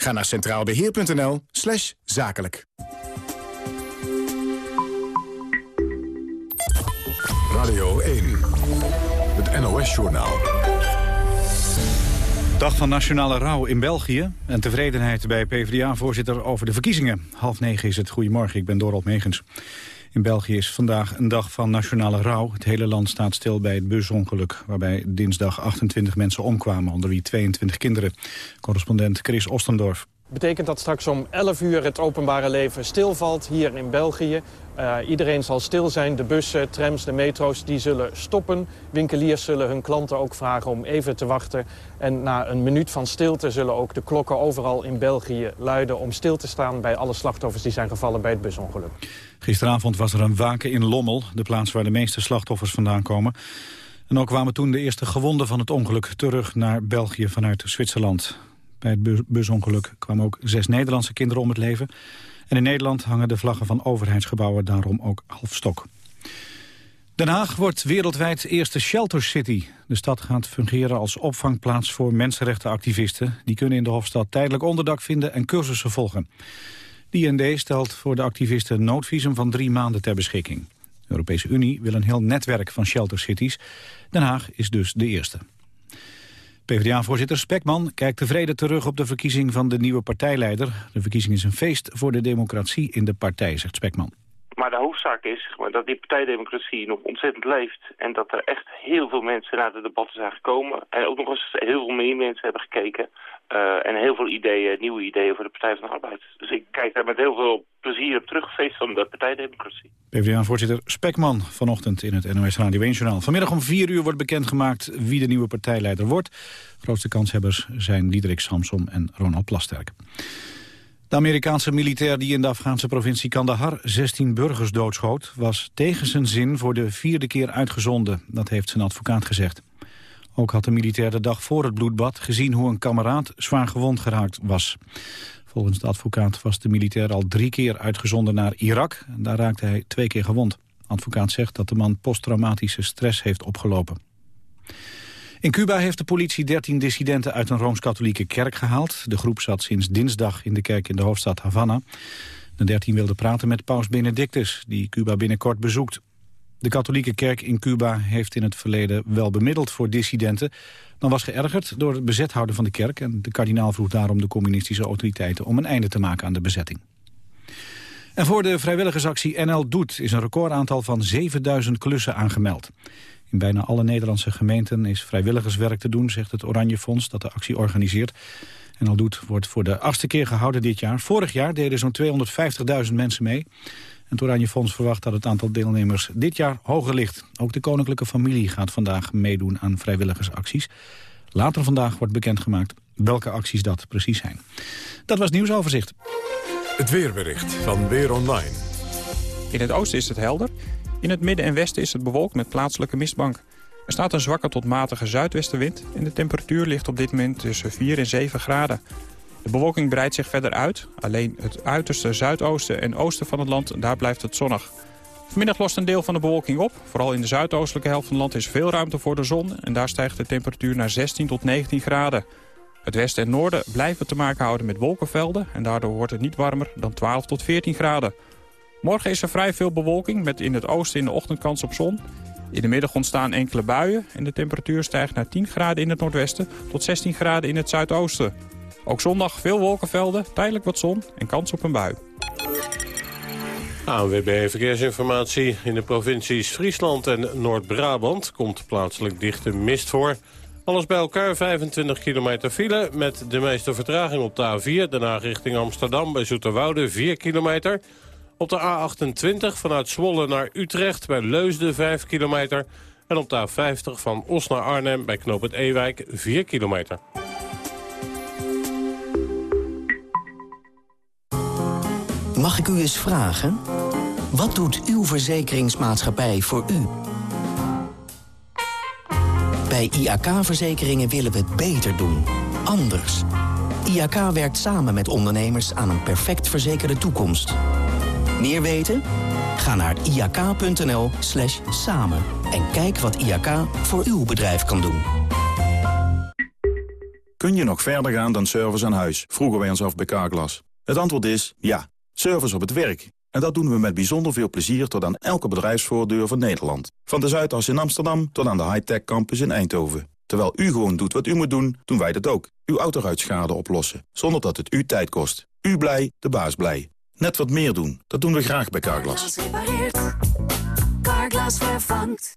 Ga naar centraalbeheer.nl slash zakelijk. Radio 1, het NOS-journaal. Dag van nationale rouw in België en tevredenheid bij PvdA-voorzitter over de verkiezingen. Half negen is het. Goedemorgen, ik ben Dorald Megens. In België is vandaag een dag van nationale rouw. Het hele land staat stil bij het busongeluk... waarbij dinsdag 28 mensen omkwamen, onder wie 22 kinderen. Correspondent Chris Ostendorf betekent dat straks om 11 uur het openbare leven stilvalt hier in België. Uh, iedereen zal stil zijn. De bussen, trams, de metro's die zullen stoppen. Winkeliers zullen hun klanten ook vragen om even te wachten. En na een minuut van stilte zullen ook de klokken overal in België luiden... om stil te staan bij alle slachtoffers die zijn gevallen bij het busongeluk. Gisteravond was er een waken in Lommel, de plaats waar de meeste slachtoffers vandaan komen. En ook kwamen toen de eerste gewonden van het ongeluk terug naar België vanuit Zwitserland. Bij het busongeluk kwamen ook zes Nederlandse kinderen om het leven. En in Nederland hangen de vlaggen van overheidsgebouwen daarom ook half stok. Den Haag wordt wereldwijd eerste shelter city. De stad gaat fungeren als opvangplaats voor mensenrechtenactivisten. Die kunnen in de hoofdstad tijdelijk onderdak vinden en cursussen volgen. De IND stelt voor de activisten een noodvisum van drie maanden ter beschikking. De Europese Unie wil een heel netwerk van shelter cities. Den Haag is dus de eerste. PvdA-voorzitter Spekman kijkt tevreden terug op de verkiezing van de nieuwe partijleider. De verkiezing is een feest voor de democratie in de partij, zegt Spekman. Maar de hoofdzaak is dat die partijdemocratie nog ontzettend leeft. En dat er echt heel veel mensen naar de debatten zijn gekomen. En ook nog eens heel veel meer mensen hebben gekeken. Uh, en heel veel ideeën, nieuwe ideeën voor de Partij van de Arbeid. Dus ik kijk daar met heel veel plezier op terug. Feest van de partijdemocratie. PvdA-voorzitter Spekman vanochtend in het NOS Radio 1 Journaal. Vanmiddag om vier uur wordt bekendgemaakt wie de nieuwe partijleider wordt. grootste kanshebbers zijn Diederik Samsom en Ronald Plasterk. De Amerikaanse militair die in de Afghaanse provincie Kandahar 16 burgers doodschoot... was tegen zijn zin voor de vierde keer uitgezonden. Dat heeft zijn advocaat gezegd. Ook had de militair de dag voor het bloedbad gezien hoe een kameraad zwaar gewond geraakt was. Volgens de advocaat was de militair al drie keer uitgezonden naar Irak. Daar raakte hij twee keer gewond. Advocaat zegt dat de man posttraumatische stress heeft opgelopen. In Cuba heeft de politie 13 dissidenten uit een Rooms-Katholieke kerk gehaald. De groep zat sinds dinsdag in de kerk in de hoofdstad Havana. De 13 wilden praten met paus Benedictus, die Cuba binnenkort bezoekt. De katholieke kerk in Cuba heeft in het verleden wel bemiddeld voor dissidenten. Dan was geërgerd door het bezet houden van de kerk... en de kardinaal vroeg daarom de communistische autoriteiten... om een einde te maken aan de bezetting. En voor de vrijwilligersactie NL Doet is een recordaantal van 7000 klussen aangemeld. In bijna alle Nederlandse gemeenten is vrijwilligerswerk te doen, zegt het Oranje Fonds dat de actie organiseert. NL Doet wordt voor de achtste keer gehouden dit jaar. Vorig jaar deden zo'n 250.000 mensen mee. En het Oranje Fonds verwacht dat het aantal deelnemers dit jaar hoger ligt. Ook de koninklijke familie gaat vandaag meedoen aan vrijwilligersacties. Later vandaag wordt bekendgemaakt welke acties dat precies zijn. Dat was het nieuwsoverzicht. Het weerbericht van Weer Online. In het oosten is het helder. In het midden en westen is het bewolkt met plaatselijke mistbank. Er staat een zwakke tot matige zuidwestenwind... en de temperatuur ligt op dit moment tussen 4 en 7 graden. De bewolking breidt zich verder uit. Alleen het uiterste zuidoosten en oosten van het land, daar blijft het zonnig. Vanmiddag lost een deel van de bewolking op. Vooral in de zuidoostelijke helft van het land is veel ruimte voor de zon... en daar stijgt de temperatuur naar 16 tot 19 graden. Het westen en noorden blijven te maken houden met wolkenvelden... en daardoor wordt het niet warmer dan 12 tot 14 graden. Morgen is er vrij veel bewolking met in het oosten in de ochtend kans op zon. In de middag ontstaan enkele buien en de temperatuur stijgt naar 10 graden in het noordwesten... tot 16 graden in het zuidoosten. Ook zondag veel wolkenvelden, tijdelijk wat zon en kans op een bui. ANWB Verkeersinformatie. In de provincies Friesland en Noord-Brabant komt plaatselijk dichte mist voor. Alles bij elkaar 25 kilometer file met de meeste vertraging op de A4. Daarna richting Amsterdam bij Zoeterwoude 4 kilometer. Op de A28 vanuit Zwolle naar Utrecht bij Leusden 5 kilometer. En op de A50 van Os naar Arnhem bij Knoop Ewijk 4 kilometer. Mag ik u eens vragen? Wat doet uw verzekeringsmaatschappij voor u? Bij IAK-verzekeringen willen we het beter doen. Anders. IAK werkt samen met ondernemers aan een perfect verzekerde toekomst. Meer weten? Ga naar iak.nl slash samen en kijk wat IAK voor uw bedrijf kan doen. Kun je nog verder gaan dan service aan huis? Vroegen wij ons af bij Carglass. Het antwoord is ja. Service op het werk. En dat doen we met bijzonder veel plezier tot aan elke bedrijfsvoordeur van Nederland. Van de Zuidas in Amsterdam tot aan de high-tech campus in Eindhoven. Terwijl u gewoon doet wat u moet doen, doen wij dat ook. Uw autoruitschade oplossen, zonder dat het u tijd kost. U blij, de baas blij. Net wat meer doen, dat doen we graag bij Carglass. Vervangt.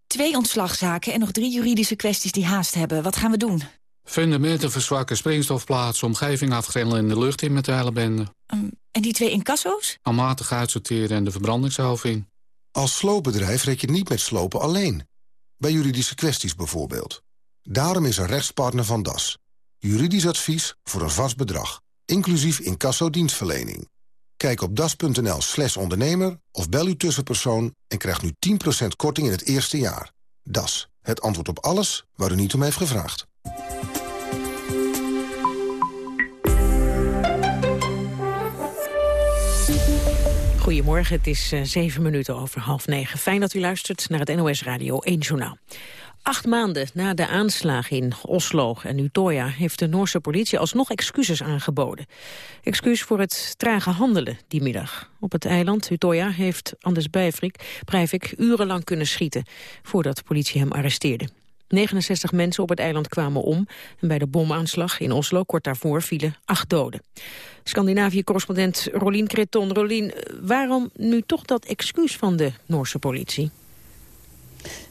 twee ontslagzaken en nog drie juridische kwesties die haast hebben. Wat gaan we doen? Fundamenten verzwakken, springstofplaatsen, omgeving afgrendelen in de lucht in met de hele bende. Um, en die twee incasso's? Almatig uitsorteren en de verbrandingshoofing. Als sloopbedrijf rek je niet met slopen alleen. Bij juridische kwesties bijvoorbeeld. Daarom is er rechtspartner van DAS. Juridisch advies voor een vast bedrag. Inclusief incasso-dienstverlening. Kijk op das.nl slash ondernemer of bel uw tussenpersoon... en krijg nu 10% korting in het eerste jaar. Das, het antwoord op alles waar u niet om heeft gevraagd. Goedemorgen, het is uh, zeven minuten over half negen. Fijn dat u luistert naar het NOS Radio 1 Journaal. Acht maanden na de aanslag in Oslo en Utoya heeft de Noorse politie alsnog excuses aangeboden. Excuus voor het trage handelen die middag. Op het eiland Utoya heeft Anders Breivik urenlang kunnen schieten voordat de politie hem arresteerde. 69 mensen op het eiland kwamen om. En bij de bomaanslag in Oslo kort daarvoor vielen acht doden. Scandinavië-correspondent Rolien Kreton. Rolien, waarom nu toch dat excuus van de Noorse politie?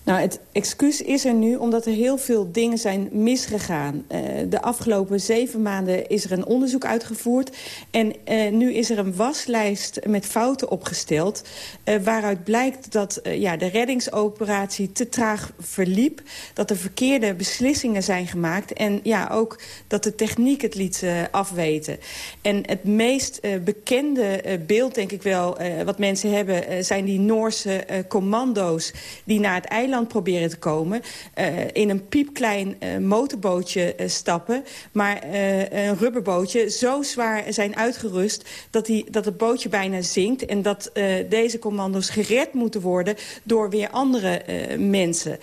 Nou, het excuus is er nu omdat er heel veel dingen zijn misgegaan. Uh, de afgelopen zeven maanden is er een onderzoek uitgevoerd. En uh, nu is er een waslijst met fouten opgesteld... Uh, waaruit blijkt dat ja, de reddingsoperatie te traag verliep. Dat er verkeerde beslissingen zijn gemaakt. En ja, ook dat de techniek het liet afweten. En het meest bekende beeld, denk ik wel, wat mensen hebben... zijn die Noorse commando's die naar het eiland proberen te komen. Uh, in een piepklein uh, motorbootje uh, stappen. Maar een rubberbootje zo zwaar zijn uitgerust... dat, die, dat het bootje bijna zinkt. En dat deze commando's gered moeten worden door weer andere mensen.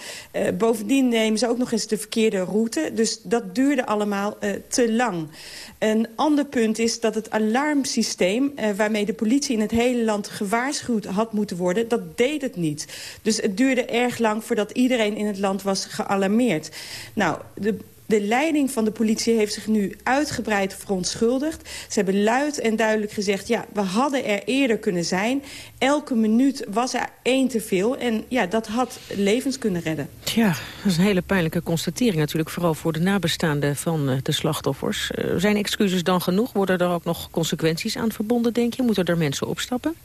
bovendien nemen ze ook nog eens de verkeerde route. Dus dat duurde allemaal te lang. Een ander punt is dat het alarmsysteem... Waarmee de politie in het hele land gewaarschuwd had moeten worden... dat deed het niet. Dus het duurde erg lang voordat iedereen in het land was gealarmeerd. Nou, de de leiding van de politie heeft zich nu uitgebreid verontschuldigd. Ze hebben luid en duidelijk gezegd... ja, we hadden er eerder kunnen zijn. Elke minuut was er één te veel. En ja, dat had levens kunnen redden. Ja, dat is een hele pijnlijke constatering natuurlijk. Vooral voor de nabestaanden van eh, de slachtoffers. Uh, zijn excuses dan genoeg? Worden er ook nog consequenties aan verbonden, denk je? Moeten er mensen opstappen?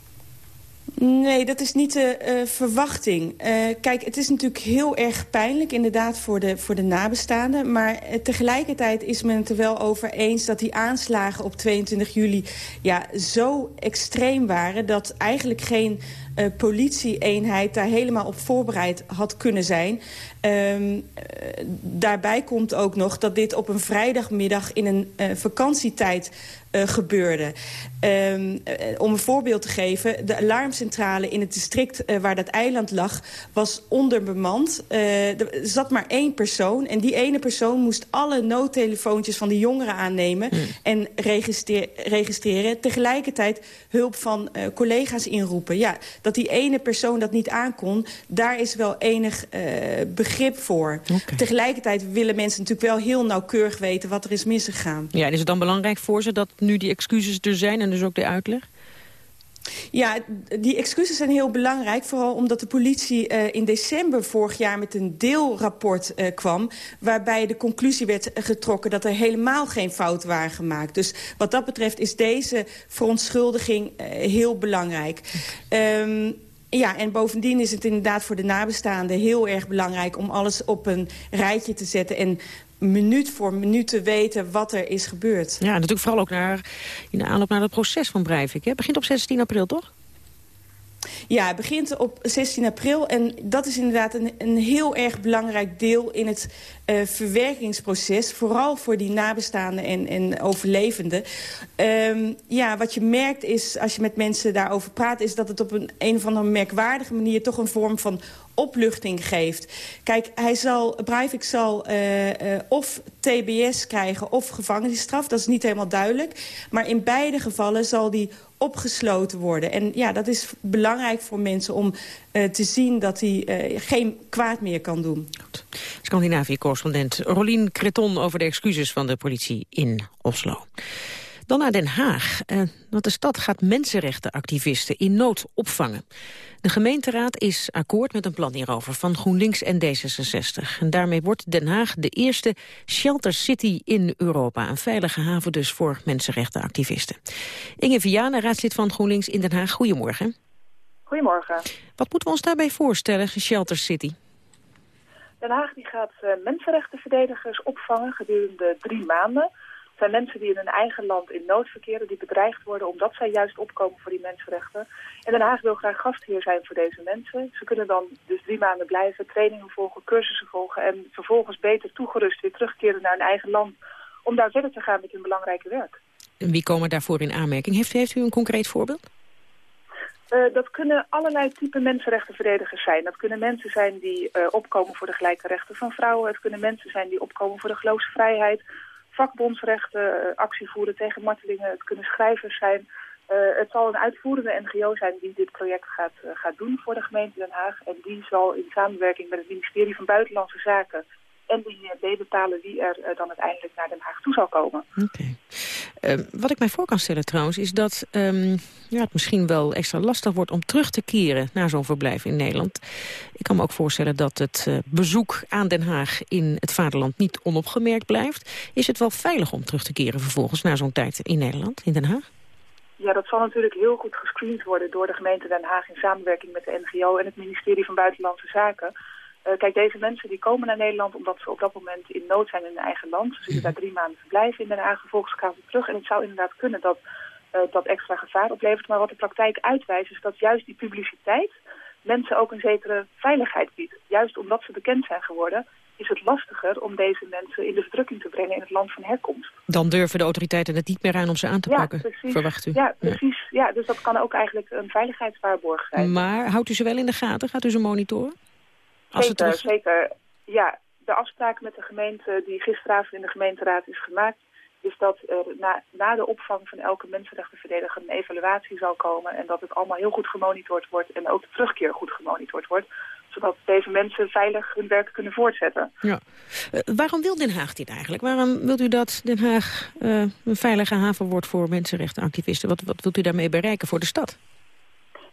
Nee, dat is niet de uh, verwachting. Uh, kijk, het is natuurlijk heel erg pijnlijk inderdaad voor de, voor de nabestaanden. Maar uh, tegelijkertijd is men het er wel over eens dat die aanslagen op 22 juli ja, zo extreem waren... dat eigenlijk geen uh, politieeenheid daar helemaal op voorbereid had kunnen zijn. Um, uh, daarbij komt ook nog dat dit op een vrijdagmiddag in een uh, vakantietijd uh, gebeurde. Um, uh, om een voorbeeld te geven, de alarmcentrale in het district uh, waar dat eiland lag... was onderbemand. er zat maar één persoon en die ene persoon moest alle noodtelefoontjes van de jongeren aannemen... Mm. en registreer, registreren. Tegelijkertijd hulp van collega's inroepen. Ja, dat die ene persoon dat niet aankon, daar is wel enig begrip voor. Okay. Tegelijkertijd willen mensen natuurlijk wel heel nauwkeurig weten wat er is misgegaan. Ja, en is het dan belangrijk voor ze dat nu die excuses er zijn en dus ook de uitleg? Ja, die excuses zijn heel belangrijk. Vooral omdat de politie uh, in december vorig jaar met een deelrapport uh, kwam... waarbij de conclusie werd getrokken dat er helemaal geen fout waren gemaakt. Dus wat dat betreft is deze verontschuldiging uh, heel belangrijk. Um, ja, en bovendien is het inderdaad voor de nabestaanden heel erg belangrijk... om alles op een rijtje te zetten en minuut voor minuut te weten wat er is gebeurd. Ja, natuurlijk vooral ook naar, in de aanloop naar het proces van Breivik. Het begint op 16 april, toch? Ja, het begint op 16 april. En dat is inderdaad een, een heel erg belangrijk deel in het uh, verwerkingsproces. Vooral voor die nabestaanden en, en overlevenden. Um, ja, wat je merkt is, als je met mensen daarover praat... is dat het op een, een of andere merkwaardige manier... toch een vorm van opluchting geeft. Kijk, hij zal, Breivik zal uh, uh, of TBS krijgen of gevangenisstraf. Dat is niet helemaal duidelijk. Maar in beide gevallen zal die opgesloten worden. En ja, dat is belangrijk voor mensen om te zien dat hij uh, geen kwaad meer kan doen. Scandinavië-correspondent Rolien Creton over de excuses van de politie in Oslo. Dan naar Den Haag. Uh, want de stad gaat mensenrechtenactivisten in nood opvangen. De gemeenteraad is akkoord met een plan hierover van GroenLinks en D66. En daarmee wordt Den Haag de eerste shelter city in Europa. Een veilige haven dus voor mensenrechtenactivisten. Inge Vianen, raadslid van GroenLinks in Den Haag. Goedemorgen. Goedemorgen. Wat moeten we ons daarbij voorstellen, shelter city? Den Haag die gaat uh, mensenrechtenverdedigers opvangen gedurende drie maanden zijn mensen die in hun eigen land in nood verkeren, die bedreigd worden omdat zij juist opkomen voor die mensenrechten. En Den Haag wil graag gastheer zijn voor deze mensen. Ze kunnen dan dus drie maanden blijven, trainingen volgen, cursussen volgen en vervolgens beter toegerust weer terugkeren naar hun eigen land om daar verder te gaan met hun belangrijke werk. En wie komen daarvoor in aanmerking? Heeft, heeft u een concreet voorbeeld? Uh, dat kunnen allerlei type mensenrechtenverdedigers zijn. Dat kunnen mensen zijn die uh, opkomen voor de gelijke rechten van vrouwen. Het kunnen mensen zijn die opkomen voor de geloofsvrijheid vakbondsrechten, eh, actie voeren tegen martelingen. Het kunnen schrijvers zijn. Het zal een uitvoerende NGO zijn die dit project gaat, gaat doen voor de gemeente Den Haag. En die zal in samenwerking met het ministerie van Buitenlandse Zaken en die uh, bepalen wie er dan uiteindelijk naar Den Haag toe zal komen. Oké. Okay. Uh, wat ik mij voor kan stellen trouwens is dat um, ja, het misschien wel extra lastig wordt om terug te keren naar zo'n verblijf in Nederland. Ik kan me ook voorstellen dat het uh, bezoek aan Den Haag in het vaderland niet onopgemerkt blijft. Is het wel veilig om terug te keren vervolgens na zo'n tijd in Nederland, in Den Haag? Ja, dat zal natuurlijk heel goed gescreend worden door de gemeente Den Haag in samenwerking met de NGO en het ministerie van Buitenlandse Zaken. Uh, kijk, deze mensen die komen naar Nederland omdat ze op dat moment in nood zijn in hun eigen land. Ze zullen daar drie maanden verblijven in Den Haag, vervolgens gaan ze terug. En het zou inderdaad kunnen dat uh, dat extra gevaar oplevert. Maar wat de praktijk uitwijst is dat juist die publiciteit mensen ook een zekere veiligheid biedt. Juist omdat ze bekend zijn geworden is het lastiger om deze mensen in de verdrukking te brengen in het land van herkomst. Dan durven de autoriteiten het niet meer aan om ze aan te ja, pakken, precies. verwacht u? Ja, precies. Ja. ja. dus dat kan ook eigenlijk een veiligheidswaarborg zijn. Maar houdt u ze wel in de gaten? Gaat u ze monitoren? Als zeker, terug... zeker. Ja, de afspraak met de gemeente die gisteravond in de gemeenteraad is gemaakt... is dat er na, na de opvang van elke mensenrechtenverdediger een evaluatie zal komen... en dat het allemaal heel goed gemonitord wordt en ook de terugkeer goed gemonitord wordt zodat deze mensen veilig hun werk kunnen voortzetten. Ja. Uh, waarom wil Den Haag dit eigenlijk? Waarom wilt u dat Den Haag uh, een veilige haven wordt voor mensenrechtenactivisten? Wat, wat wilt u daarmee bereiken voor de stad?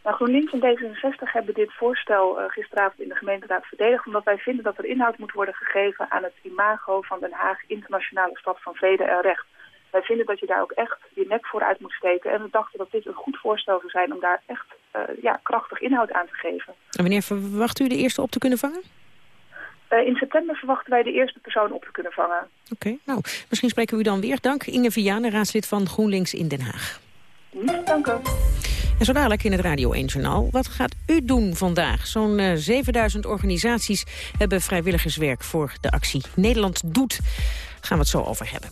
Nou, GroenLinks en D66 hebben dit voorstel uh, gisteravond in de gemeenteraad verdedigd... omdat wij vinden dat er inhoud moet worden gegeven aan het imago van Den Haag... internationale stad van vrede en recht. Wij vinden dat je daar ook echt je nek voor uit moet steken. En we dachten dat dit een goed voorstel zou zijn om daar echt ja, krachtig inhoud aan te geven. En wanneer verwacht u de eerste op te kunnen vangen? in september verwachten wij de eerste persoon op te kunnen vangen. Oké, nou, misschien spreken we u dan weer. Dank Inge Vianen, raadslid van GroenLinks in Den Haag. Niet danken. En zo dadelijk in het Radio 1 Journaal. Wat gaat u doen vandaag? Zo'n uh, 7000 organisaties hebben vrijwilligerswerk voor de actie Nederland Doet. gaan we het zo over hebben.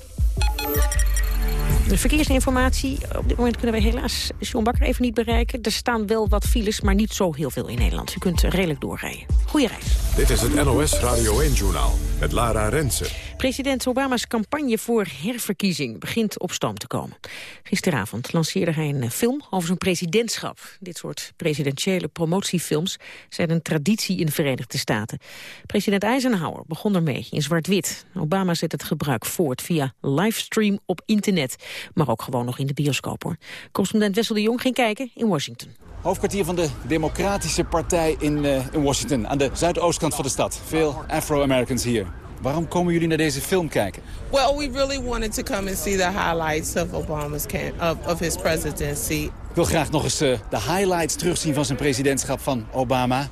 De verkeersinformatie. Op dit moment kunnen we helaas John Bakker even niet bereiken. Er staan wel wat files, maar niet zo heel veel in Nederland. U kunt redelijk doorrijden. Goeie reis. Dit is het NOS Radio 1-journaal met Lara Rensen. President Obama's campagne voor herverkiezing begint op stoom te komen. Gisteravond lanceerde hij een film over zijn presidentschap. Dit soort presidentiële promotiefilms zijn een traditie in de Verenigde Staten. President Eisenhower begon ermee in zwart-wit. Obama zet het gebruik voort via livestream op internet. Maar ook gewoon nog in de bioscoop. Correspondent Wessel de Jong ging kijken in Washington. Hoofdkwartier van de Democratische Partij in, uh, in Washington, aan de zuidoostkant van de stad. Veel Afro-Americans hier. Waarom komen jullie naar deze film kijken? Well, we really wanted to come and see the highlights of Obama's of, of his presidency. Ik wil graag nog eens uh, de highlights terugzien van zijn presidentschap van Obama.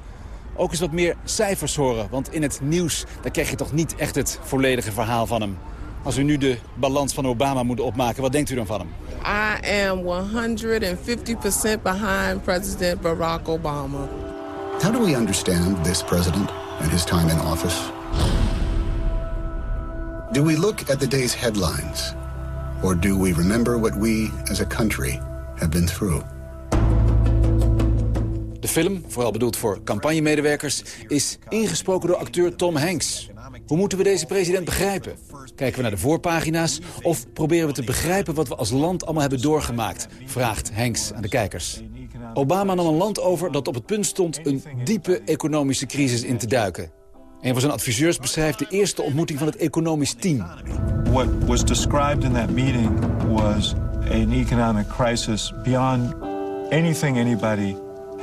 Ook eens wat meer cijfers horen, want in het nieuws daar krijg je toch niet echt het volledige verhaal van hem. Als u nu de balans van Obama moet opmaken, wat denkt u dan van hem? I am 150% behind President Barack Obama. How do we understand this president and his time in office? Do we look at the day's headlines? Or do we remember what we as a country have been through? De film, vooral bedoeld voor campagnemedewerkers, is ingesproken door acteur Tom Hanks. Hoe moeten we deze president begrijpen? Kijken we naar de voorpagina's of proberen we te begrijpen wat we als land allemaal hebben doorgemaakt? Vraagt Hanks aan de kijkers. Obama nam een land over dat op het punt stond een diepe economische crisis in te duiken. Een van zijn adviseurs beschrijft de eerste ontmoeting van het economisch team. What was described in that meeting was an economic crisis beyond anything anybody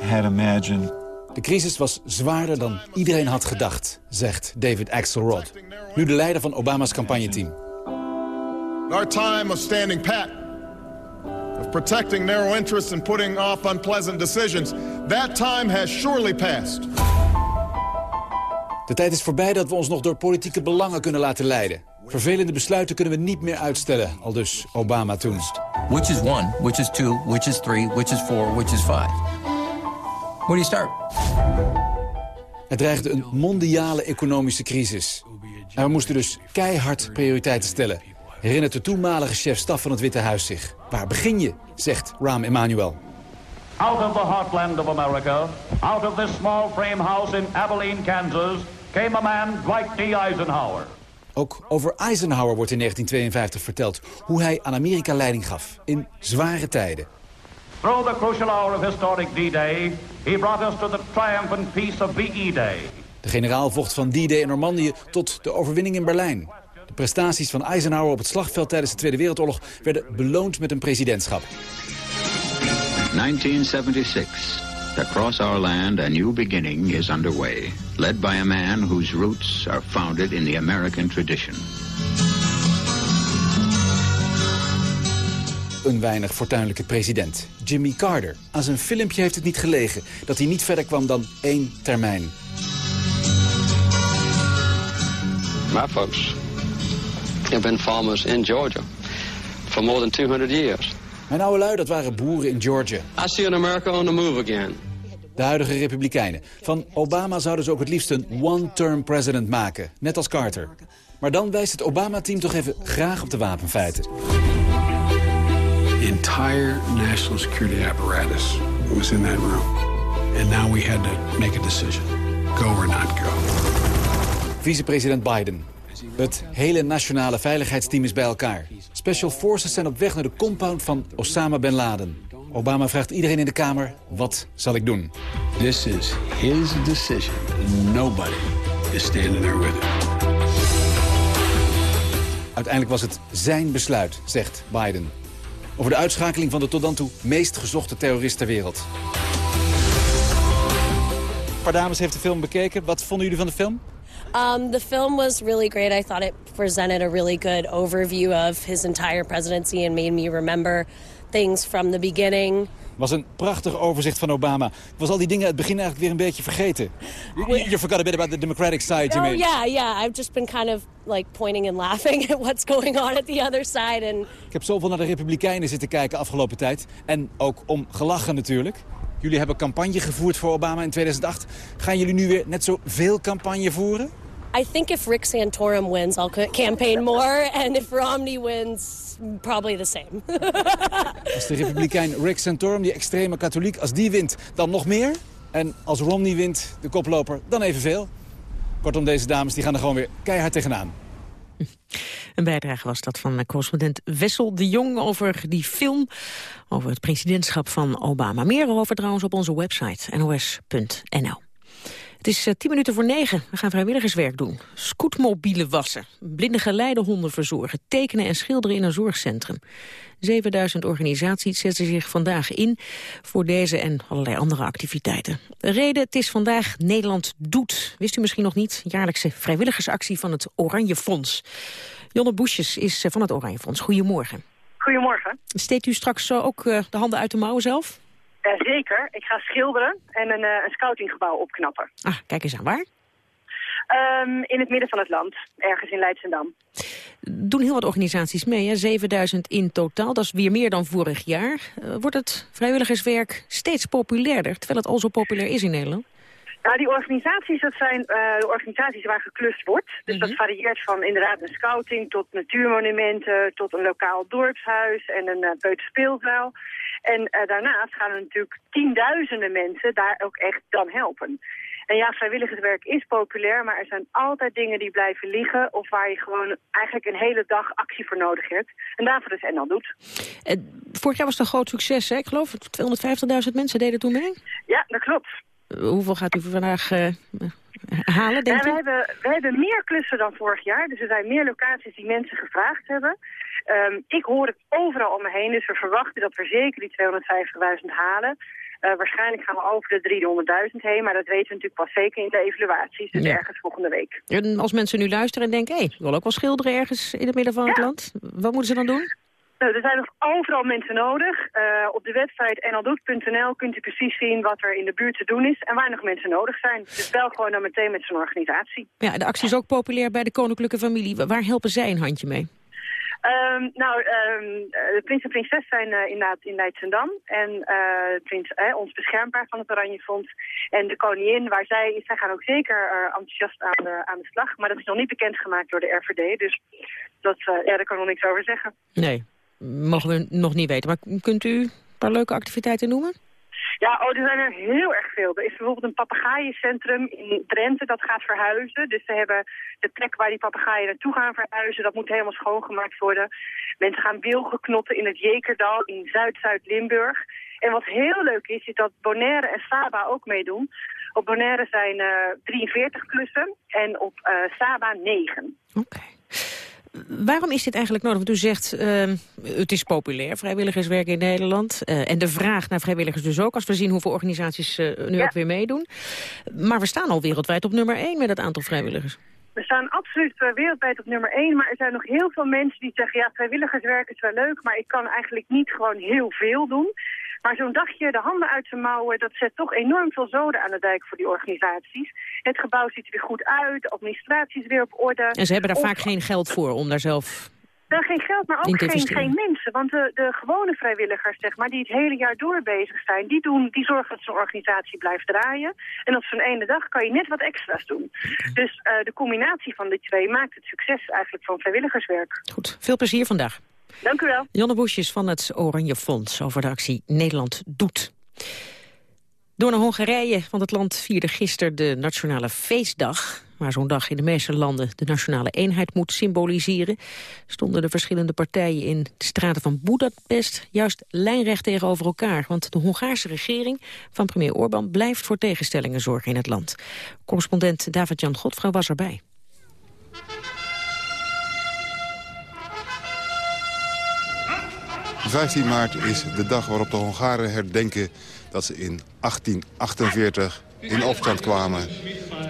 had imagined. De crisis was zwaarder dan iedereen had gedacht, zegt David Axelrod. Nu de leider van Obama's campagneteam. Our time of standing pat, of protecting narrow interests and putting off unpleasant decisions, that time has surely passed. De tijd is voorbij dat we ons nog door politieke belangen kunnen laten leiden. Vervelende besluiten kunnen we niet meer uitstellen, al dus Obama toen. Which is one, which is two, which is three, which is four, which is five. Where do you start? Het dreigde een mondiale economische crisis. En we moesten dus keihard prioriteiten stellen. Herinnert de toenmalige chef-staf van het Witte Huis zich. Waar begin je, zegt Rahm Emanuel. Out of the heartland of America, out of this small frame house in Abilene, Kansas, came a man Dwight D. Eisenhower. Ook over Eisenhower wordt in 1952 verteld hoe hij aan Amerika leiding gaf in zware tijden. Through the crucial hour of historic D-Day, he brought us to the triumphant peace of VE Day. De generaal vocht van D-Day in Normandië tot de overwinning in Berlijn. De prestaties van Eisenhower op het slagveld tijdens de Tweede Wereldoorlog werden beloond met een presidentschap. 1976. Across our land, a new beginning is underway, led by a man whose roots are founded in the American tradition. Een weinig fortuinlijke president, Jimmy Carter. Aan zijn filmpje heeft het niet gelegen dat hij niet verder kwam dan één termijn. My folks have been farmers in Georgia for more than 200 years. Mijn oude lui, dat waren boeren in Georgia. I see an America on the move again. De huidige republikeinen. Van Obama zouden ze ook het liefst een one-term president maken. Net als Carter. Maar dan wijst het Obama-team toch even graag op de wapenfeiten. The entire national security apparatus was in that room. And now we had to make a decision. Go or not go. Vicepresident Biden. Het hele nationale veiligheidsteam is bij elkaar. Special Forces zijn op weg naar de compound van Osama Bin Laden. Obama vraagt iedereen in de Kamer, wat zal ik doen? This is his decision. Nobody is standing there with him. Uiteindelijk was het zijn besluit, zegt Biden. Over de uitschakeling van de tot dan toe meest gezochte terrorist ter wereld. Een paar dames heeft de film bekeken. Wat vonden jullie van de film? Um, the film was really great. I thought it presented a really good overview of his entire presidency and made me remember things from the beginning. was een prachtig overzicht van Obama. Ik was al die dingen het begin eigenlijk weer een beetje vergeten. You, forgot a bit about the Democratic side, you oh mean? yeah, yeah. I've just been kind of like pointing and laughing at what's going on at the other side. And Ik heb zoveel naar de Republikeinen zitten kijken afgelopen tijd. En ook om gelachen natuurlijk. Jullie hebben campagne gevoerd voor Obama in 2008. Gaan jullie nu weer net zo veel campagne voeren? I think if Rick Santorum wins, I'll ca- campaign more, and if Romney wins, probably the same. Als de republikein Rick Santorum, die extreme katholiek, als die wint, dan nog meer. En als Romney wint, de koploper, dan evenveel. Kortom, deze dames die gaan er gewoon weer keihard tegenaan. Een bijdrage was dat van correspondent Wessel de Jong over die film over het presidentschap van Obama. Meer over trouwens op onze website nos.nl. Het is eh, tien minuten voor negen. We gaan vrijwilligerswerk doen. Scootmobielen wassen, blinde geleidehonden verzorgen... tekenen en schilderen in een zorgcentrum. 7000 organisaties zetten zich vandaag in voor deze en allerlei andere activiteiten. De reden, het is vandaag Nederland Doet. Wist u misschien nog niet? Jaarlijkse vrijwilligersactie van het Oranje Fonds. Jonne Boesjes is eh, van het Oranje Fonds. Goedemorgen. Goedemorgen. Steekt u straks ook eh, de handen uit de mouwen zelf? Eh, zeker. Ik ga schilderen en een, eh, een scoutinggebouw opknappen. Ah, kijk eens aan. Waar? Ehm, in het midden van het land, ergens in Leidschendam. Doen heel wat organisaties mee, hè? 7000 in totaal. Dat is weer meer dan vorig jaar. Eh, wordt het vrijwilligerswerk steeds populairder, terwijl het al zo populair is in Nederland? Nou, die organisaties, dat zijn eh, de organisaties waar geklust wordt. Dus dat varieert van inderdaad een scouting tot natuurmonumenten, tot een lokaal dorpshuis en een uh, peuterspeelzaal. En eh, daarnaast gaan er natuurlijk tienduizenden mensen daar ook echt dan helpen. En ja, vrijwilligerswerk is populair, maar er zijn altijd dingen die blijven liggen... of waar je gewoon eigenlijk een hele dag actie voor nodig hebt. En daarvoor is NL Doet. Eh, vorig jaar was het een groot succes, hè? Ik geloof 250.000 mensen deden toen mee. Ja, dat klopt. Eh, hoeveel gaat u vandaag halen, denk we, hebben, we hebben meer klussen dan vorig jaar. Dus er zijn meer locaties die mensen gevraagd hebben. Ehm, ik hoor het overal om me heen, dus we verwachten dat we zeker die 250.000 halen. Eh, waarschijnlijk gaan we over de 300.000 heen, maar dat weten we natuurlijk pas zeker in de evaluaties. Dus Ja. ergens volgende week. En als mensen nu luisteren en denken, hé, ik wil ook wel schilderen ergens in het midden van het land. Wat moeten ze dan doen? Nou, er zijn nog overal mensen nodig. Eh, op de website nldoet.nl kunt u precies zien wat er in de buurt te doen is en waar nog mensen nodig zijn. Dus bel gewoon dan meteen met zo'n organisatie. Ja, de actie is ook populair bij de koninklijke familie. Wa- Waar helpen zij een handje mee? Ehm, nou, ehm, eh, de prins en prinses zijn eh, inderdaad in Leidschendam. En prins, eh, ons beschermbaar van het Oranje Fonds. En de koningin, waar zij is, zij gaan ook zeker enthousiast aan de, aan de slag. Maar dat is nog niet bekendgemaakt door de RVD. Dus dat, ja, daar kan ik nog niks over zeggen. Nee, mogen we nog niet weten. Maar kunt u een paar leuke activiteiten noemen? Ja, oh, er zijn er heel erg veel. Er is bijvoorbeeld een papegaaiencentrum in Drenthe dat gaat verhuizen. Dus ze hebben de plek waar die papegaaien naartoe gaan verhuizen. Dat moet helemaal schoongemaakt worden. Mensen gaan wilgen knotten in het Jekerdal in Zuid-Zuid-Limburg. En wat heel leuk is, is dat Bonaire en Saba ook meedoen. Op Bonaire zijn eh 43 klussen en op eh, Saba 9. Waarom is dit eigenlijk nodig? Want u zegt, ehm, het is populair, vrijwilligerswerk in Nederland. eh, en de vraag naar vrijwilligers dus ook, als we zien hoeveel organisaties eh, nu Ja. ook weer meedoen. Maar we staan al wereldwijd op nummer 1 met het aantal vrijwilligers. We staan absoluut eh, wereldwijd op nummer 1, maar er zijn nog heel veel mensen die zeggen... ja, vrijwilligerswerk is wel leuk, maar ik kan eigenlijk niet gewoon heel veel doen. Maar zo'n dagje de handen uit de mouwen, dat zet toch enorm veel zoden aan de dijk voor die organisaties. Het gebouw ziet er weer goed uit, de administratie is weer op orde. En ze hebben daar Of- vaak geen geld voor om daar zelf... Nou, geen geld, maar ook geen, geen mensen. Want de, de gewone vrijwilligers, zeg maar, die het hele jaar door bezig zijn... die, doen, die zorgen dat zo'n organisatie blijft draaien. En op zo'n ene dag kan je net wat extra's doen. Dus eh, de combinatie van die twee maakt het succes eigenlijk van vrijwilligerswerk. Goed, veel plezier vandaag. Dank u wel. Jonne Boesjes van het Oranje Fonds over de actie Nederland Doet. Door naar Hongarije, want het land vierde gisteren de Nationale Feestdag. Waar zo'n dag in de meeste landen de nationale eenheid moet symboliseren... stonden de verschillende partijen in de straten van Budapest... juist lijnrecht tegenover elkaar. Want de Hongaarse regering van premier Orbán blijft voor tegenstellingen zorgen in het land. Correspondent David-Jan Godfrouw was erbij. 15 maart is de dag waarop de Hongaren herdenken dat ze in 1848 in opstand kwamen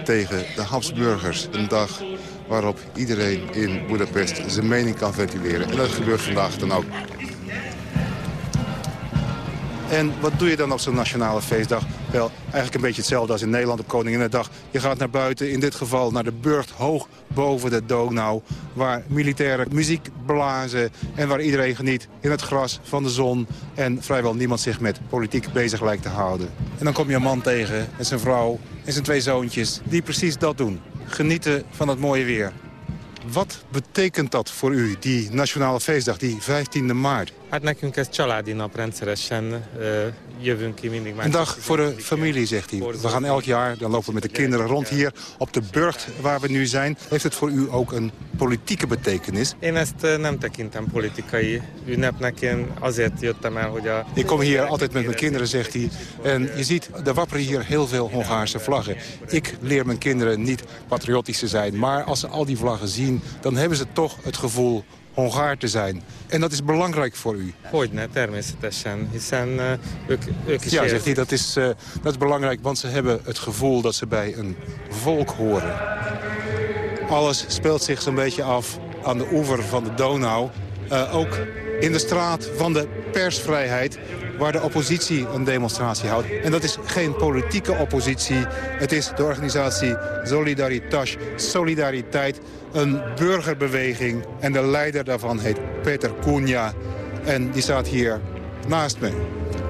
tegen de Habsburgers. Een dag waarop iedereen in Budapest zijn mening kan ventileren. En dat gebeurt vandaag dan ook. En wat doe je dan op zo'n nationale feestdag? Wel, eigenlijk een beetje hetzelfde als in Nederland op Koninginnedag. Je gaat naar buiten, in dit geval naar de burcht hoog boven de Donau... waar militairen muziek blazen en waar iedereen geniet in het gras van de zon... en vrijwel niemand zich met politiek bezig lijkt te houden. En dan kom je een man tegen en zijn vrouw en zijn twee zoontjes die precies dat doen. Genieten van het mooie weer. Wat betekent dat voor u, die nationale feestdag, die 15e maart? Hát nekünk ez családi nap rendszeresen jövünk ki mindig. Een dag voor de familie, zegt hij. We gaan elk jaar, dan lopen we met de kinderen rond hier op de burcht waar we nu zijn. Heeft het voor u ook een politieke betekenis? Én ezt nem tekintem politikai ünnepnek. Én azért jöttem el, hogy a... Ik kom hier altijd met mijn kinderen, zegt hij. En je ziet, er wapperen hier heel veel Hongaarse vlaggen. Ik leer mijn kinderen niet patriotisch te zijn. Maar als ze al die vlaggen zien, dan hebben ze toch het gevoel Hongaar te zijn. En dat is belangrijk voor u. Hogyne, természetesen, hiszen uh, ők, Ja, zegt hij, dat is, uh, dat is belangrijk, want ze hebben het gevoel dat ze bij een volk horen. Alles speelt zich zo'n beetje af aan de oever van de Donau. Uh, ook in de straat van de persvrijheid waar de oppositie een demonstratie houdt. En dat is geen politieke oppositie. Het is de organisatie Solidaritas, Solidariteit, een burgerbeweging. En de leider daarvan heet Peter Cunha. En die staat hier naast me.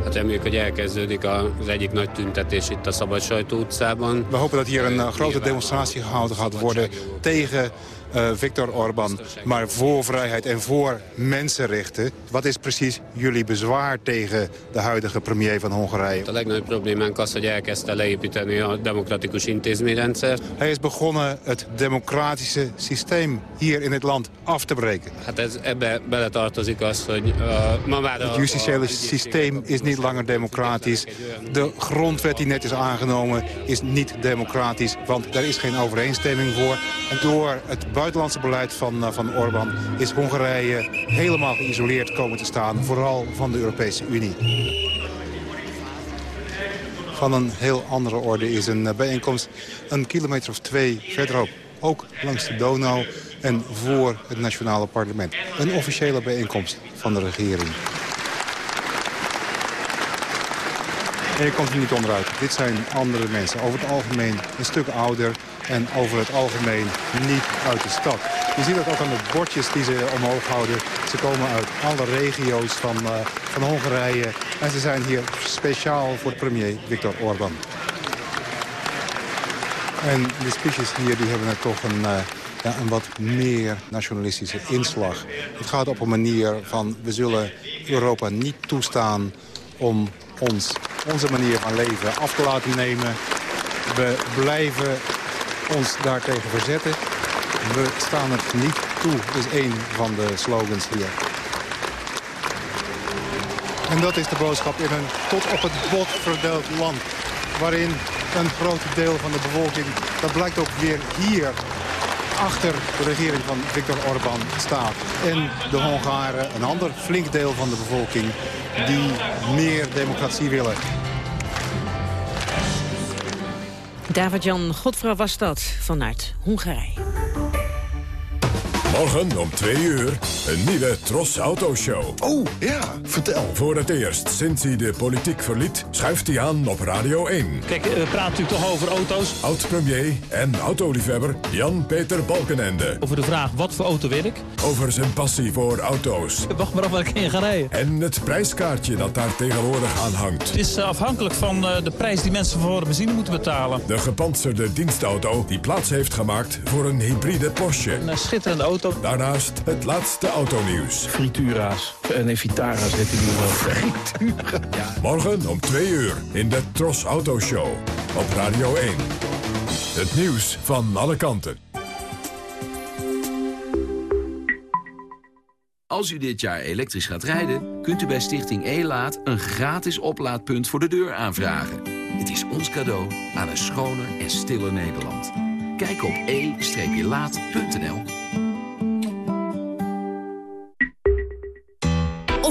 Hát reméljük, hogy elkezdődik az egyik nagy tüntetés itt a Szabad Sajtó utcában. We hopen dat hier een uh, grote demonstratie gehouden gaat worden tegen uh, Viktor Orbán, maar voor vrijheid en voor mensenrechten. Wat is precies jullie bezwaar tegen de huidige premier van Hongarije? A legnagyobb problémánk az, hogy elkezdte leépíteni a demokratikus intézményrendszer. Hij is begonnen het democratische systeem hier in het land af te breken. Hát ez, ebbe beletartozik az, hogy uh, ma már... Het justitiële systeem is niet langer democratisch. De grondwet die net is aangenomen is niet democratisch, want daar is geen overeenstemming voor. En door het buitenlandse beleid van, uh, van Orbán is Hongarije helemaal geïsoleerd komen te staan. Vooral van de Europese Unie. Van een heel andere orde is een uh, bijeenkomst een kilometer of twee verderop. Ook langs de Donau en voor het nationale parlement. Een officiële bijeenkomst van de regering. En je komt er niet onderuit. Dit zijn andere mensen. Over het algemeen een stuk ouder en over het algemeen niet uit de stad. Je ziet dat ook aan de bordjes die ze omhoog houden. Ze komen uit alle regio's van, uh, van Hongarije. En ze zijn hier speciaal voor premier Viktor Orbán. En de speeches hier die hebben er toch een, uh, ja, een wat meer nationalistische inslag. Het gaat op een manier van we zullen Europa niet toestaan om ons, onze manier van leven af te laten nemen. We blijven ons daartegen verzetten. We staan het niet toe, is één van de slogans hier. En dat is de boodschap in een tot op het bot verdeeld land. Waarin een groot deel van de bevolking, dat blijkt ook weer hier achter de regering van Viktor Orbán staat. En de Hongaren, een ander flink deel van de bevolking, die meer democratie willen. David-Jan Godfra was dat vanuit Hongarije. Morgen om twee uur een nieuwe Tros Autoshow. Oh, ja, vertel. Voor het eerst sinds hij de politiek verliet, schuift hij aan op Radio 1. Kijk, we praten natuurlijk toch over auto's. Oud-premier en autoliefhebber Jan-Peter Balkenende. Over de vraag, wat voor auto wil ik? Over zijn passie voor auto's. Wacht maar af waar ik in ga rijden. En het prijskaartje dat daar tegenwoordig aan hangt. Het is afhankelijk van de prijs die mensen voor de benzine moeten betalen. De gepantserde dienstauto die plaats heeft gemaakt voor een hybride Porsche. Een schitterende auto. Daarnaast het laatste autonieuws. Fritura's. Nee, Vitara's heet die nu wel. Fritura. Ja. Morgen om twee uur in de Tros Autoshow op Radio 1. Het nieuws van alle kanten. Als u dit jaar elektrisch gaat rijden, kunt u bij Stichting E-Laat een gratis oplaadpunt voor de deur aanvragen. Het is ons cadeau aan een schoner en stiller Nederland. Kijk op e-laat.nl.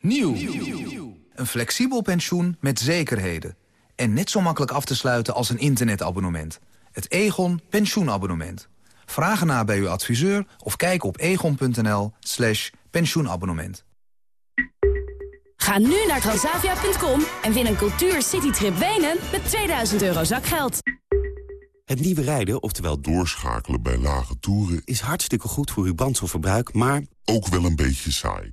Nieuw. Een flexibel pensioen met zekerheden. En net zo makkelijk af te sluiten als een internetabonnement. Het Egon pensioenabonnement. Vraag ernaar bij uw adviseur of kijk op egon.nl slash pensioenabonnement. Ga nu naar transavia.com en win een cultuur citytrip Wenen met 2000 euro zakgeld. Het nieuwe rijden, oftewel doorschakelen bij lage toeren... is hartstikke goed voor uw brandstofverbruik, maar... ook wel een beetje saai.